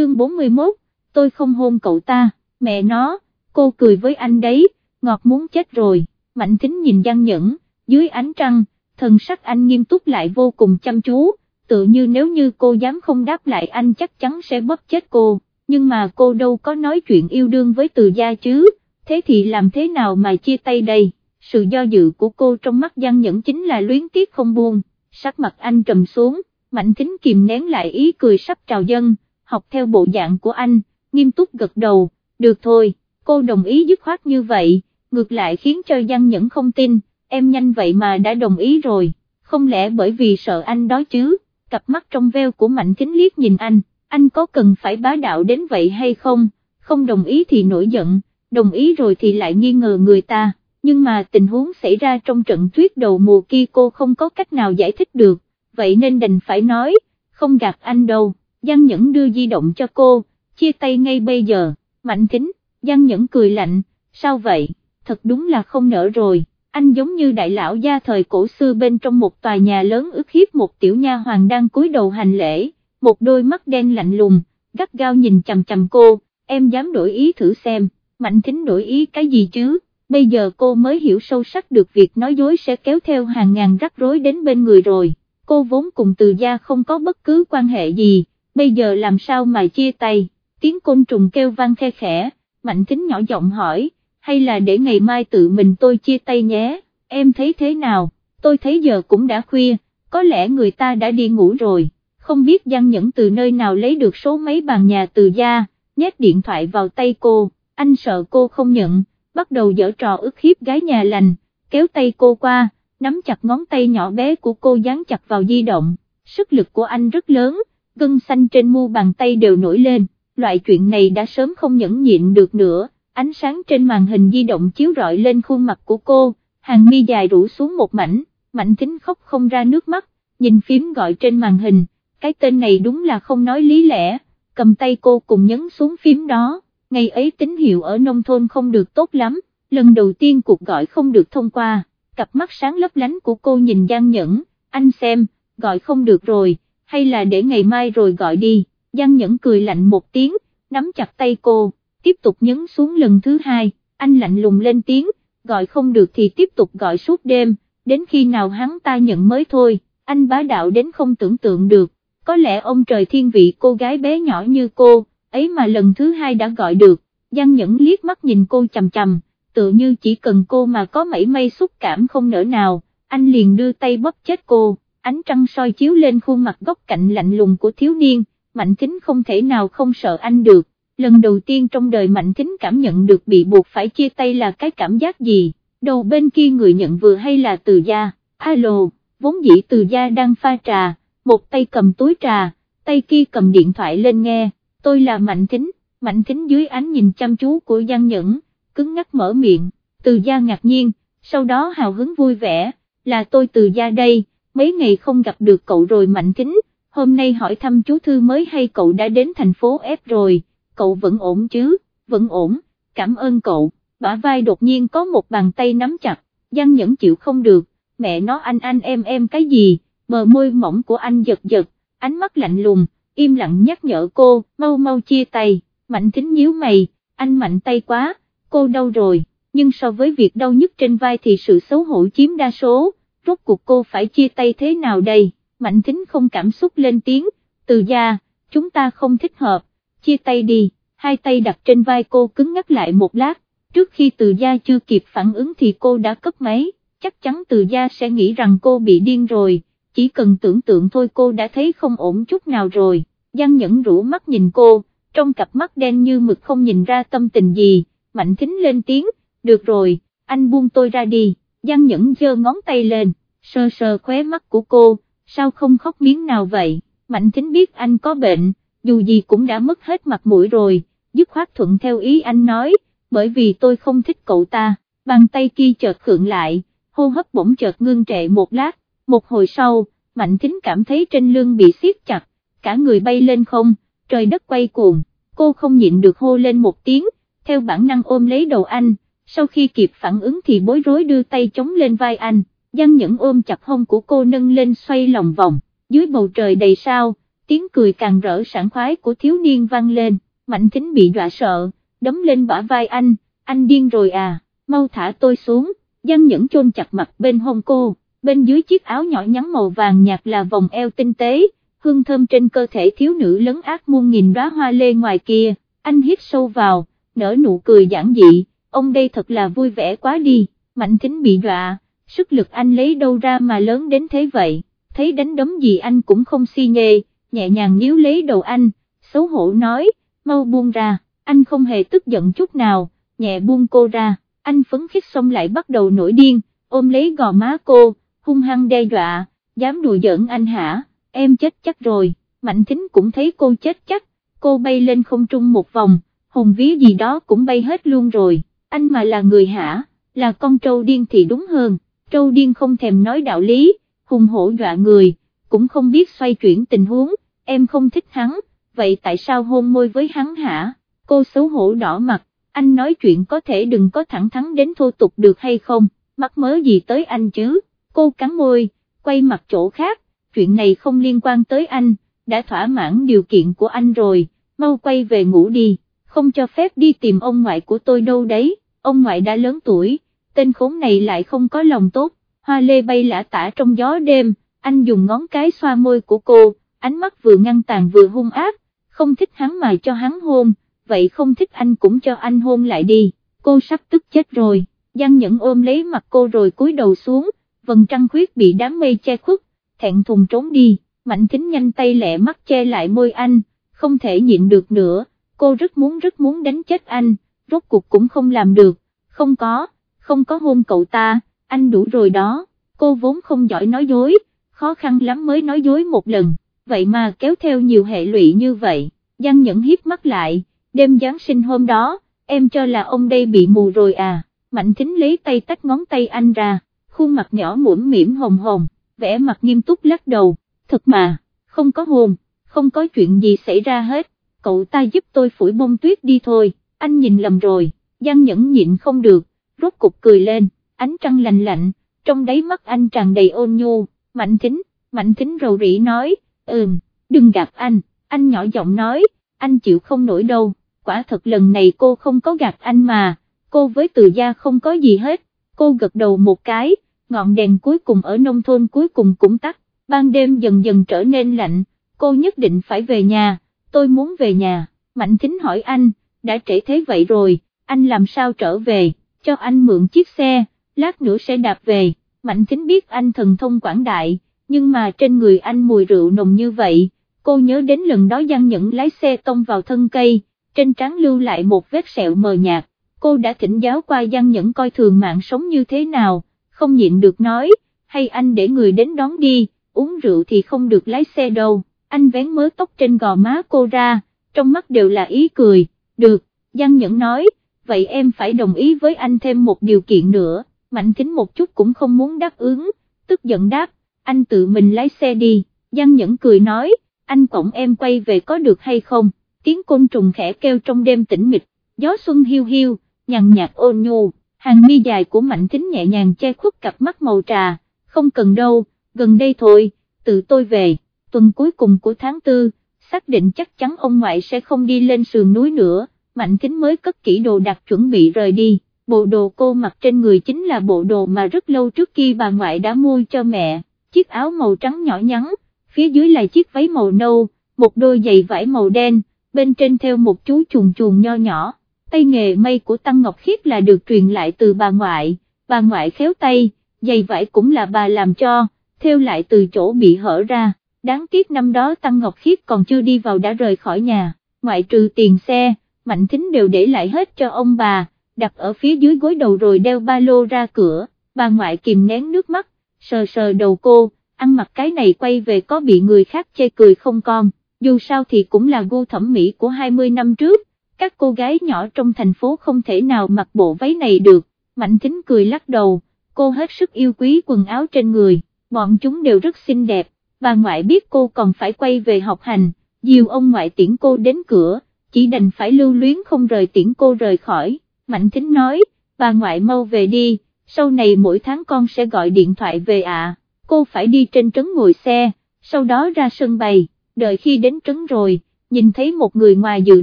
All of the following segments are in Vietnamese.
chương 41, tôi không hôn cậu ta, mẹ nó, cô cười với anh đấy, ngọt muốn chết rồi, Mạnh Thính nhìn Giang Nhẫn, dưới ánh trăng, thần sắc anh nghiêm túc lại vô cùng chăm chú, tự như nếu như cô dám không đáp lại anh chắc chắn sẽ bóp chết cô, nhưng mà cô đâu có nói chuyện yêu đương với từ gia chứ, thế thì làm thế nào mà chia tay đây, sự do dự của cô trong mắt Giang Nhẫn chính là luyến tiếc không buông, sắc mặt anh trầm xuống, Mạnh Thính kìm nén lại ý cười sắp trào dân, học theo bộ dạng của anh, nghiêm túc gật đầu, được thôi, cô đồng ý dứt khoát như vậy, ngược lại khiến cho Giang Nhẫn không tin, em nhanh vậy mà đã đồng ý rồi, không lẽ bởi vì sợ anh đó chứ, cặp mắt trong veo của Mạnh kính liếc nhìn anh, anh có cần phải bá đạo đến vậy hay không, không đồng ý thì nổi giận, đồng ý rồi thì lại nghi ngờ người ta, nhưng mà tình huống xảy ra trong trận tuyết đầu mùa kia cô không có cách nào giải thích được, vậy nên đành phải nói, không gạt anh đâu, Giang Nhẫn đưa di động cho cô, chia tay ngay bây giờ, Mạnh Thính, Giang Nhẫn cười lạnh, sao vậy, thật đúng là không nỡ rồi, anh giống như đại lão gia thời cổ xưa bên trong một tòa nhà lớn ức hiếp một tiểu nha hoàng đang cúi đầu hành lễ, một đôi mắt đen lạnh lùng, gắt gao nhìn chằm chằm cô, em dám đổi ý thử xem, Mạnh Thính đổi ý cái gì chứ, bây giờ cô mới hiểu sâu sắc được việc nói dối sẽ kéo theo hàng ngàn rắc rối đến bên người rồi, cô vốn cùng từ gia không có bất cứ quan hệ gì, bây giờ làm sao mà chia tay, tiếng côn trùng kêu vang khe khẽ, Mạnh Thính nhỏ giọng hỏi, hay là để ngày mai tự mình tôi chia tay nhé, em thấy thế nào, tôi thấy giờ cũng đã khuya, có lẽ người ta đã đi ngủ rồi, không biết Giang Nhẫn từ nơi nào lấy được số mấy bàn nhà từ gia, nhét điện thoại vào tay cô, anh sợ cô không nhận, bắt đầu dở trò ức hiếp gái nhà lành, kéo tay cô qua, nắm chặt ngón tay nhỏ bé của cô dán chặt vào di động, sức lực của anh rất lớn, gân xanh trên mu bàn tay đều nổi lên, loại chuyện này đã sớm không nhẫn nhịn được nữa, ánh sáng trên màn hình di động chiếu rọi lên khuôn mặt của cô, hàng mi dài rủ xuống một mảnh, mạnh thính khóc không ra nước mắt, nhìn phím gọi trên màn hình, cái tên này đúng là không nói lý lẽ, cầm tay cô cùng nhấn xuống phím đó, ngày ấy tín hiệu ở nông thôn không được tốt lắm, lần đầu tiên cuộc gọi không được thông qua, cặp mắt sáng lấp lánh của cô nhìn Giang Nhẫn, anh xem, gọi không được rồi, hay là để ngày mai rồi gọi đi, Giang Nhẫn cười lạnh một tiếng, nắm chặt tay cô, tiếp tục nhấn xuống lần thứ hai, anh lạnh lùng lên tiếng, gọi không được thì tiếp tục gọi suốt đêm, đến khi nào hắn ta nhận mới thôi, anh bá đạo đến không tưởng tượng được, có lẽ ông trời thiên vị cô gái bé nhỏ như cô, ấy mà lần thứ hai đã gọi được, Giang Nhẫn liếc mắt nhìn cô chầm chầm, tự như chỉ cần cô mà có mảy may xúc cảm không nỡ nào, anh liền đưa tay bóp chết cô, ánh trăng soi chiếu lên khuôn mặt góc cạnh lạnh lùng của thiếu niên, Mạnh Thính không thể nào không sợ anh được, lần đầu tiên trong đời Mạnh Thính cảm nhận được bị buộc phải chia tay là cái cảm giác gì, đầu bên kia người nhận vừa hay là từ gia, alo, vốn dĩ từ gia đang pha trà, một tay cầm túi trà, tay kia cầm điện thoại lên nghe, tôi là Mạnh Thính, Mạnh Thính dưới ánh nhìn chăm chú của Giang Nhẫn, cứng ngắc mở miệng, từ gia ngạc nhiên, sau đó hào hứng vui vẻ, là tôi từ gia đây, mấy ngày không gặp được cậu rồi Mạnh Kính, hôm nay hỏi thăm chú Thư mới hay cậu đã đến thành phố F rồi, cậu vẫn ổn chứ, vẫn ổn, cảm ơn cậu, bả vai đột nhiên có một bàn tay nắm chặt, Giang Nhẫn chịu không được, mẹ nó anh anh em em cái gì, bờ môi mỏng của anh giật giật, ánh mắt lạnh lùng, im lặng nhắc nhở cô, mau mau chia tay, mạnh Kính nhíu mày, anh mạnh tay quá, cô đau rồi, nhưng so với việc đau nhất trên vai thì sự xấu hổ chiếm đa số, rốt cuộc cô phải chia tay thế nào đây, mạnh thính không cảm xúc lên tiếng, từ gia, chúng ta không thích hợp, chia tay đi, hai tay đặt trên vai cô cứng ngắt lại một lát, trước khi từ gia chưa kịp phản ứng thì cô đã cấp máy, chắc chắn từ gia sẽ nghĩ rằng cô bị điên rồi, chỉ cần tưởng tượng thôi cô đã thấy không ổn chút nào rồi, Giang Nhẫn rũ mắt nhìn cô, trong cặp mắt đen như mực không nhìn ra tâm tình gì, Mạnh Thính lên tiếng, được rồi, anh buông tôi ra đi, Giang Nhẫn giơ ngón tay lên, sờ sờ khóe mắt của cô, sao không khóc miếng nào vậy, Mạnh Thính biết anh có bệnh, dù gì cũng đã mất hết mặt mũi rồi, dứt khoát thuận theo ý anh nói, bởi vì tôi không thích cậu ta, bàn tay kia chợt khượng lại, hô hấp bỗng chợt ngưng trệ một lát, một hồi sau, Mạnh Thính cảm thấy trên lưng bị siết chặt, cả người bay lên không, trời đất quay cuồng, cô không nhịn được hô lên một tiếng, theo bản năng ôm lấy đầu anh, sau khi kịp phản ứng thì bối rối đưa tay chống lên vai anh, Giang Nhẫn ôm chặt hông của cô nâng lên xoay lòng vòng, dưới bầu trời đầy sao, tiếng cười càng rỡ sảng khoái của thiếu niên vang lên, Mạnh Thính bị dọa sợ, đấm lên bả vai anh, anh điên rồi à, mau thả tôi xuống, Giang Nhẫn chôn chặt mặt bên hông cô, bên dưới chiếc áo nhỏ nhắn màu vàng nhạt là vòng eo tinh tế, hương thơm trên cơ thể thiếu nữ lấn ác muôn nghìn đóa hoa lê ngoài kia, anh hít sâu vào, nở nụ cười giản dị, ông đây thật là vui vẻ quá đi, Mạnh Thính bị dọa, sức lực anh lấy đâu ra mà lớn đến thế vậy, thấy đánh đấm gì anh cũng không si nhê, nhẹ nhàng níu lấy đầu anh, xấu hổ nói, mau buông ra, anh không hề tức giận chút nào, nhẹ buông cô ra, anh phấn khích xong lại bắt đầu nổi điên, ôm lấy gò má cô, hung hăng đe dọa, dám đùa giỡn anh hả, em chết chắc rồi, Mạnh Thính cũng thấy cô chết chắc, cô bay lên không trung một vòng, hồn ví gì đó cũng bay hết luôn rồi, anh mà là người hả, là con trâu điên thì đúng hơn, trâu điên không thèm nói đạo lý, hùng hổ dọa người, cũng không biết xoay chuyển tình huống, em không thích hắn, vậy tại sao hôn môi với hắn hả, cô xấu hổ đỏ mặt, anh nói chuyện có thể đừng có thẳng thắn đến thô tục được hay không, mắc mớ gì tới anh chứ, cô cắn môi, quay mặt chỗ khác, chuyện này không liên quan tới anh, đã thỏa mãn điều kiện của anh rồi, mau quay về ngủ đi, không cho phép đi tìm ông ngoại của tôi đâu đấy, ông ngoại đã lớn tuổi, tên khốn này lại không có lòng tốt, hoa lê bay lả tả trong gió đêm, anh dùng ngón cái xoa môi của cô, ánh mắt vừa ngăn tàn vừa hung ác, không thích hắn mà cho hắn hôn, vậy không thích anh cũng cho anh hôn lại đi, cô sắp tức chết rồi, Giang Nhẫn ôm lấy mặt cô rồi cúi đầu xuống, vầng trăng khuyết bị đám mây che khuất, thẹn thùng trốn đi, Mạnh Thính nhanh tay lẹ mắt che lại môi anh, không thể nhịn được nữa, cô rất muốn rất muốn đánh chết anh, rốt cuộc cũng không làm được, không có, không có hôn cậu ta, anh đủ rồi đó, cô vốn không giỏi nói dối, khó khăn lắm mới nói dối một lần, vậy mà kéo theo nhiều hệ lụy như vậy, Giang Nhẫn hiếp mắt lại, đêm Giáng sinh hôm đó, em cho là ông đây bị mù rồi à, Mạnh Thính lấy tay tách ngón tay anh ra, khuôn mặt nhỏ mũm mỉm hồng hồng, vẻ mặt nghiêm túc lắc đầu, thật mà, không có hồn, không có chuyện gì xảy ra hết, cậu ta giúp tôi phủi bông tuyết đi thôi, anh nhìn lầm rồi, Giang Nhẫn nhịn không được, rốt cục cười lên, ánh trăng lạnh lạnh, trong đáy mắt anh tràn đầy ôn nhu, Mạnh Thính, Mạnh Thính rầu rĩ nói, ừm, đừng gạt anh, anh nhỏ giọng nói, anh chịu không nổi đâu, quả thật lần này cô không có gạt anh mà, cô với từ gia không có gì hết, cô gật đầu một cái, ngọn đèn cuối cùng ở nông thôn cuối cùng cũng tắt, ban đêm dần dần trở nên lạnh, cô nhất định phải về nhà, tôi muốn về nhà, Mạnh Thính hỏi anh, đã trễ thế vậy rồi, anh làm sao trở về, cho anh mượn chiếc xe, lát nữa sẽ đạp về, Mạnh Thính biết anh thần thông quảng đại, nhưng mà trên người anh mùi rượu nồng như vậy, cô nhớ đến lần đó Giang Nhẫn lái xe tông vào thân cây, trên trán lưu lại một vết sẹo mờ nhạt, cô đã thỉnh giáo qua Giang Nhẫn coi thường mạng sống như thế nào, không nhịn được nói, hay anh để người đến đón đi, uống rượu thì không được lái xe đâu, anh vén mớ tóc trên gò má cô ra, trong mắt đều là ý cười, được, Giang Nhẫn nói, vậy em phải đồng ý với anh thêm một điều kiện nữa, Mạnh Thính một chút cũng không muốn đáp ứng, tức giận đáp, anh tự mình lái xe đi, Giang Nhẫn cười nói, anh cổng em quay về có được hay không, tiếng côn trùng khẽ kêu trong đêm tĩnh mịch, gió xuân hiu hiu, nhàn nhạt ôn nhu, hàng mi dài của Mạnh Thính nhẹ nhàng che khuất cặp mắt màu trà, không cần đâu, gần đây thôi, tự tôi về, tuần cuối cùng của tháng tư, xác định chắc chắn ông ngoại sẽ không đi lên sườn núi nữa, Mạnh kính mới cất kỹ đồ đặt chuẩn bị rời đi, bộ đồ cô mặc trên người chính là bộ đồ mà rất lâu trước khi bà ngoại đã mua cho mẹ, chiếc áo màu trắng nhỏ nhắn, phía dưới là chiếc váy màu nâu, một đôi giày vải màu đen, bên trên theo một chú chuồn chuồn nho nhỏ, tay nghề may của Tăng Ngọc Khiết là được truyền lại từ bà ngoại, bà ngoại khéo tay, giày vải cũng là bà làm cho, theo lại từ chỗ bị hở ra, đáng tiếc năm đó Tăng Ngọc Khiết còn chưa đi vào đã rời khỏi nhà, ngoại trừ tiền xe, Mạnh Thính đều để lại hết cho ông bà, đặt ở phía dưới gối đầu rồi đeo ba lô ra cửa, bà ngoại kìm nén nước mắt, sờ sờ đầu cô, ăn mặc cái này quay về có bị người khác chê cười không con, dù sao thì cũng là gu thẩm mỹ của 20 năm trước, các cô gái nhỏ trong thành phố không thể nào mặc bộ váy này được, Mạnh Thính cười lắc đầu, cô hết sức yêu quý quần áo trên người, bọn chúng đều rất xinh đẹp, bà ngoại biết cô còn phải quay về học hành, dìu ông ngoại tiễn cô đến cửa, chỉ đành phải lưu luyến không rời tiễn cô rời khỏi, Mạnh Thính nói, bà ngoại mau về đi, sau này mỗi tháng con sẽ gọi điện thoại về ạ, cô phải đi trên trấn ngồi xe, sau đó ra sân bày, đợi khi đến trấn rồi, nhìn thấy một người ngoài dự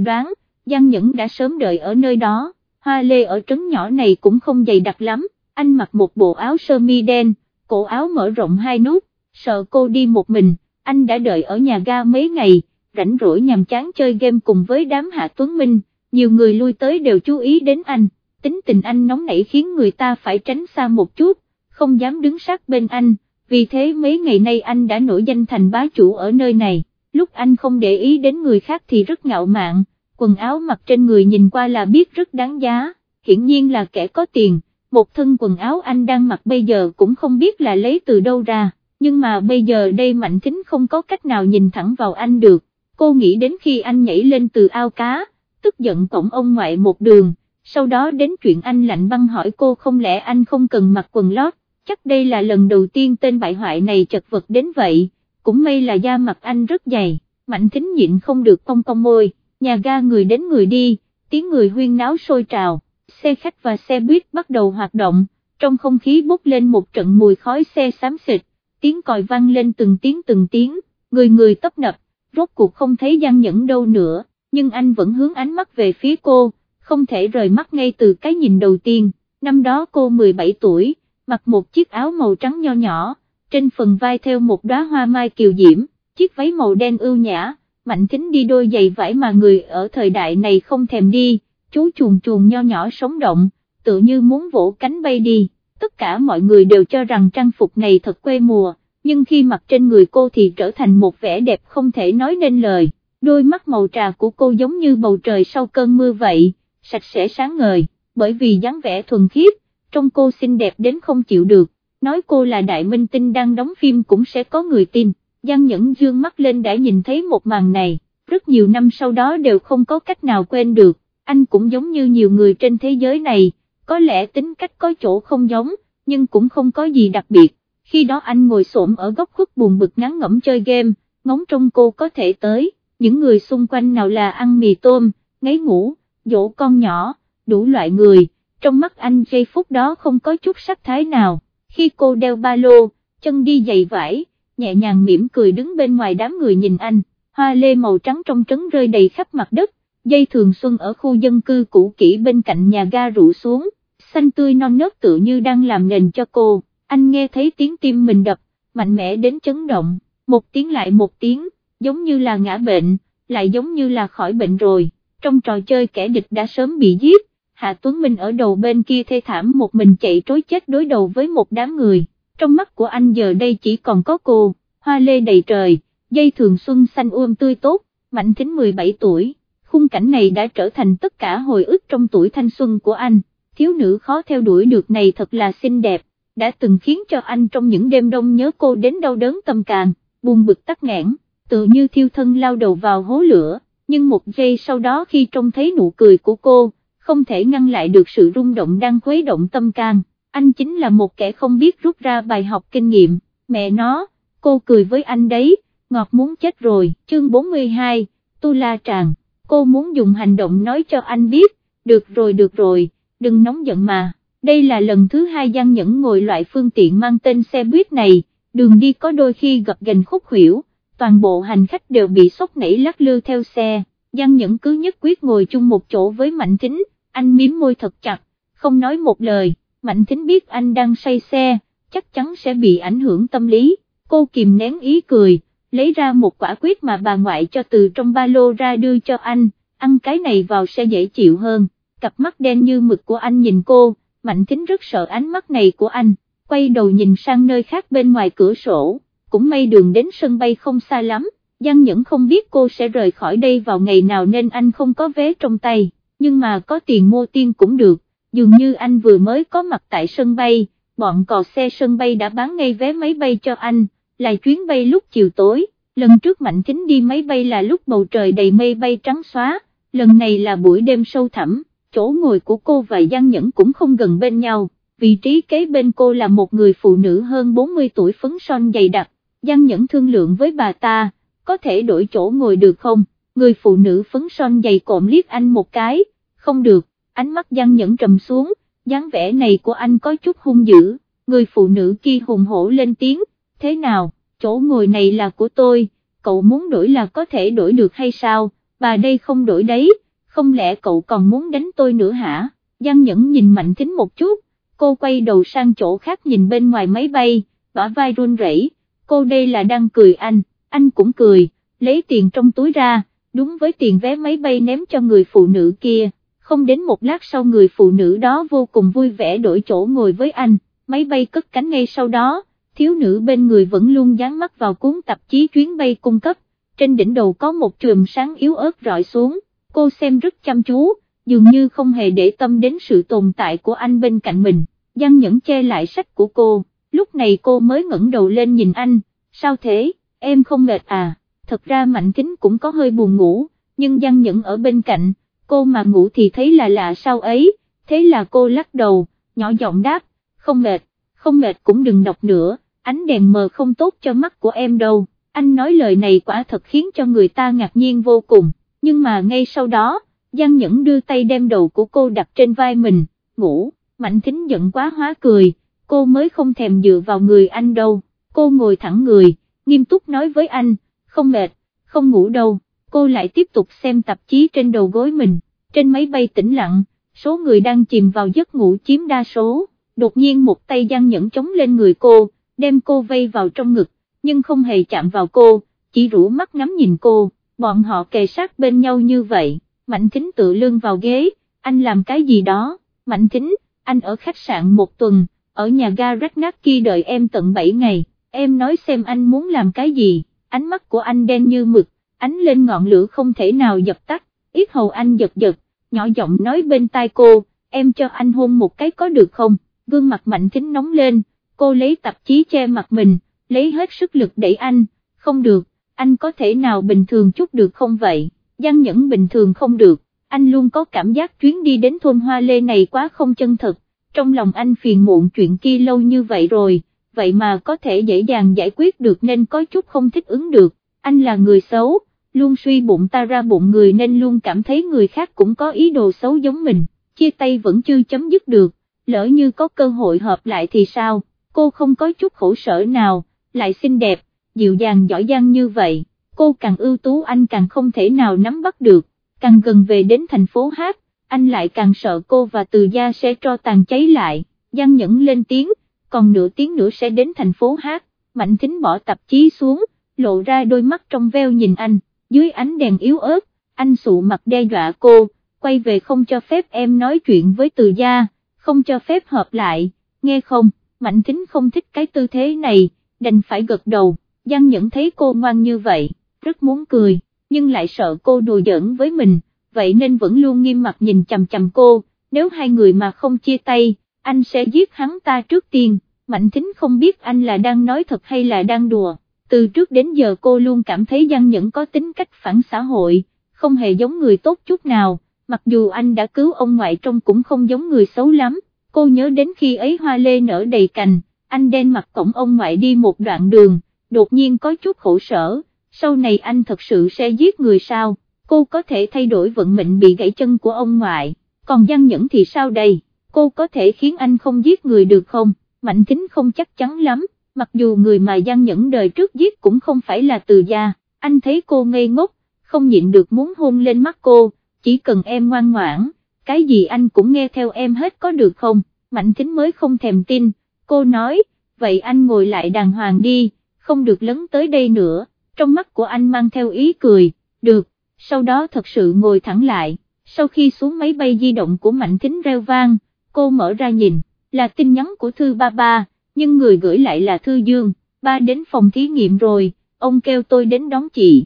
đoán, Giang Nhẫn đã sớm đợi ở nơi đó, hoa lê ở trấn nhỏ này cũng không dày đặc lắm, anh mặc một bộ áo sơ mi đen, cổ áo mở rộng hai nút, sợ cô đi một mình, anh đã đợi ở nhà ga mấy ngày, rảnh rỗi nhàm chán chơi game cùng với đám Hạ Tuấn Minh, nhiều người lui tới đều chú ý đến anh, tính tình anh nóng nảy khiến người ta phải tránh xa một chút, không dám đứng sát bên anh, vì thế mấy ngày nay anh đã nổi danh thành bá chủ ở nơi này, lúc anh không để ý đến người khác thì rất ngạo mạn, quần áo mặc trên người nhìn qua là biết rất đáng giá, hiển nhiên là kẻ có tiền, một thân quần áo anh đang mặc bây giờ cũng không biết là lấy từ đâu ra, nhưng mà bây giờ đây Mạnh Thính không có cách nào nhìn thẳng vào anh được, cô nghĩ đến khi anh nhảy lên từ ao cá, tức giận cổng ông ngoại một đường, sau đó đến chuyện anh lạnh băng hỏi cô không lẽ anh không cần mặc quần lót, chắc đây là lần đầu tiên tên bại hoại này chật vật đến vậy, cũng may là da mặt anh rất dày, Mạnh Thính nhịn không được cong cong môi, nhà ga người đến người đi, tiếng người huyên náo sôi trào, xe khách và xe buýt bắt đầu hoạt động, trong không khí bốc lên một trận mùi khói xe xám xịt, tiếng còi vang lên từng tiếng từng tiếng, người người tấp nập, rốt cuộc không thấy Giang Nhẫn đâu nữa, nhưng anh vẫn hướng ánh mắt về phía cô, không thể rời mắt ngay từ cái nhìn đầu tiên, năm đó cô 17 tuổi, mặc một chiếc áo màu trắng nho nhỏ, trên phần vai theo một đóa hoa mai kiều diễm, chiếc váy màu đen ưu nhã, mạnh thính đi đôi giày vải mà người ở thời đại này không thèm đi, chú chuồn chuồn nho nhỏ sống động, tự như muốn vỗ cánh bay đi, tất cả mọi người đều cho rằng trang phục này thật quê mùa, nhưng khi mặc trên người cô thì trở thành một vẻ đẹp không thể nói nên lời, đôi mắt màu trà của cô giống như bầu trời sau cơn mưa vậy, sạch sẽ sáng ngời, bởi vì dáng vẻ thuần khiết, trong cô xinh đẹp đến không chịu được, nói cô là đại minh tinh đang đóng phim cũng sẽ có người tin, Giang Nhẫn dương mắt lên đã nhìn thấy một màn này, rất nhiều năm sau đó đều không có cách nào quên được, anh cũng giống như nhiều người trên thế giới này, có lẽ tính cách có chỗ không giống, nhưng cũng không có gì đặc biệt, khi đó anh ngồi xổm ở góc khuất buồn bực ngắn ngẩm chơi game, ngóng trông cô có thể tới, những người xung quanh nào là ăn mì tôm, ngáy ngủ, dỗ con nhỏ, đủ loại người, trong mắt anh giây phút đó không có chút sắc thái nào, khi cô đeo ba lô, chân đi giày vải, nhẹ nhàng mỉm cười đứng bên ngoài đám người nhìn anh, hoa lê màu trắng trong trấn rơi đầy khắp mặt đất, dây thường xuân ở khu dân cư cũ kỹ bên cạnh nhà ga rủ xuống, xanh tươi non nớt tự như đang làm nền cho cô, anh nghe thấy tiếng tim mình đập, mạnh mẽ đến chấn động, một tiếng lại một tiếng, giống như là ngã bệnh, lại giống như là khỏi bệnh rồi, trong trò chơi kẻ địch đã sớm bị giết, Hạ Tuấn Minh ở đầu bên kia thê thảm một mình chạy trối chết đối đầu với một đám người, trong mắt của anh giờ đây chỉ còn có cô, hoa lê đầy trời, dây thường xuân xanh ươm tươi tốt, mạnh thính 17 tuổi, khung cảnh này đã trở thành tất cả hồi ức trong tuổi thanh xuân của anh, thiếu nữ khó theo đuổi được này thật là xinh đẹp, đã từng khiến cho anh trong những đêm đông nhớ cô đến đau đớn tâm càng, buồn bực tắc nghẽn, tự như thiêu thân lao đầu vào hố lửa, nhưng một giây sau đó khi trông thấy nụ cười của cô, không thể ngăn lại được sự rung động đang khuấy động tâm can, anh chính là một kẻ không biết rút ra bài học kinh nghiệm, mẹ nó, cô cười với anh đấy, ngọt muốn chết rồi, chương 42, Tu La Tràng, cô muốn dùng hành động nói cho anh biết, được rồi được rồi, đừng nóng giận mà, đây là lần thứ hai Giang Nhẫn ngồi loại phương tiện mang tên xe buýt này, đường đi có đôi khi gặp gành khúc khuỷu, toàn bộ hành khách đều bị sốc nảy lắc lư theo xe, Giang Nhẫn cứ nhất quyết ngồi chung một chỗ với Mạnh Thính, anh miếm môi thật chặt, không nói một lời, Mạnh Thính biết anh đang say xe, chắc chắn sẽ bị ảnh hưởng tâm lý, cô kìm nén ý cười, lấy ra một quả quyết mà bà ngoại cho từ trong ba lô ra đưa cho anh, ăn cái này vào sẽ dễ chịu hơn, cặp mắt đen như mực của anh nhìn cô, Mạnh Thính rất sợ ánh mắt này của anh, quay đầu nhìn sang nơi khác bên ngoài cửa sổ, cũng may đường đến sân bay không xa lắm, Giang Nhẫn không biết cô sẽ rời khỏi đây vào ngày nào nên anh không có vé trong tay nhưng mà có tiền mua tiên cũng được, dường như anh vừa mới có mặt tại sân bay, bọn cò xe sân bay đã bán ngay vé máy bay cho anh, là chuyến bay lúc chiều tối, lần trước Mạnh Thính đi máy bay là lúc bầu trời đầy mây bay trắng xóa, lần này là buổi đêm sâu thẳm, chỗ ngồi của cô và Giang Nhẫn cũng không gần bên nhau, vị trí kế bên cô là một người phụ nữ hơn 40 tuổi phấn son dày đặc, Giang Nhẫn thương lượng với bà ta, có thể đổi chỗ ngồi được không? người phụ nữ phấn son dày cộm liếc anh một cái, không được, ánh mắt Giang Nhẫn trầm xuống, dáng vẻ này của anh có chút hung dữ, người phụ nữ kia hùng hổ lên tiếng, thế nào, chỗ ngồi này là của tôi, cậu muốn đổi là có thể đổi được hay sao, bà đây không đổi đấy, không lẽ cậu còn muốn đánh tôi nữa hả, Giang Nhẫn nhìn Mạnh Thính một chút, cô quay đầu sang chỗ khác nhìn bên ngoài máy bay, bả vai run rẩy. cô đây là đang cười anh, anh cũng cười, lấy tiền trong túi ra, đúng với tiền vé máy bay ném cho người phụ nữ kia, không đến một lát sau người phụ nữ đó vô cùng vui vẻ đổi chỗ ngồi với anh, máy bay cất cánh ngay sau đó, thiếu nữ bên người vẫn luôn dán mắt vào cuốn tạp chí chuyến bay cung cấp, trên đỉnh đầu có một chùm sáng yếu ớt rọi xuống, cô xem rất chăm chú, dường như không hề để tâm đến sự tồn tại của anh bên cạnh mình, Giang Nhẫn che lại sách của cô, lúc này cô mới ngẩng đầu lên nhìn anh, sao thế, em không mệt à, thật ra Mạnh Kính cũng có hơi buồn ngủ, nhưng Giang Nhẫn ở bên cạnh, cô mà ngủ thì thấy là lạ sao ấy, thế là cô lắc đầu, nhỏ giọng đáp, không mệt, không mệt cũng đừng đọc nữa, ánh đèn mờ không tốt cho mắt của em đâu, anh nói lời này quả thật khiến cho người ta ngạc nhiên vô cùng, nhưng mà ngay sau đó, Giang Nhẫn đưa tay đem đầu của cô đặt trên vai mình, ngủ, Mạnh Thính giận quá hóa cười, cô mới không thèm dựa vào người anh đâu, cô ngồi thẳng người, nghiêm túc nói với anh, không mệt, không ngủ đâu, cô lại tiếp tục xem tạp chí trên đầu gối mình, trên máy bay tĩnh lặng, số người đang chìm vào giấc ngủ chiếm đa số, đột nhiên một tay Giang Nhẫn chống lên người cô, đem cô vây vào trong ngực, nhưng không hề chạm vào cô, chỉ rủ mắt ngắm nhìn cô, bọn họ kề sát bên nhau như vậy, Mạnh Thính tự lưng vào ghế, anh làm cái gì đó, Mạnh Thính, anh ở khách sạn một tuần, ở nhà ga Ratnaki đợi em tận 7 ngày, em nói xem anh muốn làm cái gì, ánh mắt của anh đen như mực, ánh lên ngọn lửa không thể nào dập tắt, ít hầu anh giật giật, nhỏ giọng nói bên tai cô, em cho anh hôn một cái có được không, gương mặt Mạnh Thính nóng lên, cô lấy tạp chí che mặt mình, lấy hết sức lực đẩy anh, không được, anh có thể nào bình thường chút được không vậy, Giang Nhẫn bình thường không được, anh luôn có cảm giác chuyến đi đến thôn Hoa Lê này quá không chân thật, trong lòng anh phiền muộn chuyện kia lâu như vậy rồi, vậy mà có thể dễ dàng giải quyết được nên có chút không thích ứng được, anh là người xấu, luôn suy bụng ta ra bụng người nên luôn cảm thấy người khác cũng có ý đồ xấu giống mình, chia tay vẫn chưa chấm dứt được, lỡ như có cơ hội hợp lại thì sao, cô không có chút khổ sở nào, lại xinh đẹp, dịu dàng giỏi giang như vậy, cô càng ưu tú anh càng không thể nào nắm bắt được, càng gần về đến thành phố hát, anh lại càng sợ cô và từ gia sẽ cho tàn cháy lại, Giang Nhẫn lên tiếng, còn nửa tiếng nữa sẽ đến thành phố hát, Mạnh Thính bỏ tạp chí xuống, lộ ra đôi mắt trong veo nhìn anh, dưới ánh đèn yếu ớt, anh sụ mặt đe dọa cô, quay về không cho phép em nói chuyện với từ gia, không cho phép hợp lại, nghe không, Mạnh Thính không thích cái tư thế này, đành phải gật đầu, Giang Nhẫn thấy cô ngoan như vậy, rất muốn cười, nhưng lại sợ cô đùa giỡn với mình, vậy nên vẫn luôn nghiêm mặt nhìn chằm chằm cô, nếu hai người mà không chia tay, anh sẽ giết hắn ta trước tiên, Mạnh Thính không biết anh là đang nói thật hay là đang đùa, từ trước đến giờ cô luôn cảm thấy Giang Nhẫn có tính cách phản xã hội, không hề giống người tốt chút nào, mặc dù anh đã cứu ông ngoại trông cũng không giống người xấu lắm, cô nhớ đến khi ấy hoa lê nở đầy cành, anh đen mặt cổng ông ngoại đi một đoạn đường, đột nhiên có chút khổ sở, sau này anh thật sự sẽ giết người sao, cô có thể thay đổi vận mệnh bị gãy chân của ông ngoại, còn Giang Nhẫn thì sao đây, cô có thể khiến anh không giết người được không, Mạnh Kính không chắc chắn lắm, mặc dù người mà Giang Nhẫn đời trước giết cũng không phải là từ gia, anh thấy cô ngây ngốc, không nhịn được muốn hôn lên mắt cô, chỉ cần em ngoan ngoãn, cái gì anh cũng nghe theo em hết có được không, Mạnh Kính mới không thèm tin, cô nói, vậy anh ngồi lại đàng hoàng đi, không được lấn tới đây nữa, trong mắt của anh mang theo ý cười, được, sau đó thật sự ngồi thẳng lại, sau khi xuống máy bay di động của Mạnh Thính reo vang, cô mở ra nhìn, là tin nhắn của Thư Ba Ba, nhưng người gửi lại là Thư Dương, ba đến phòng thí nghiệm rồi, ông kêu tôi đến đón chị.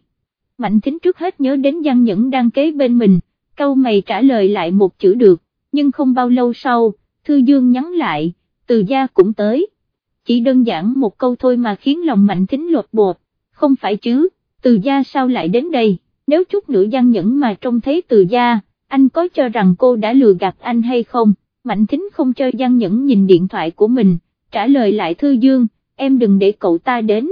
Mạnh Thính trước hết nhớ đến Giang Nhẫn đang kế bên mình, câu mày trả lời lại một chữ được, nhưng không bao lâu sau, Thư Dương nhắn lại, từ gia cũng tới. Chỉ đơn giản một câu thôi mà khiến lòng Mạnh Thính lột bột, không phải chứ, từ gia sao lại đến đây, nếu chút nữa Giang Nhẫn mà trông thấy từ gia, anh có cho rằng cô đã lừa gạt anh hay không, Mạnh Thính không cho Giang Nhẫn nhìn điện thoại của mình, trả lời lại Thư Dương, em đừng để cậu ta đến.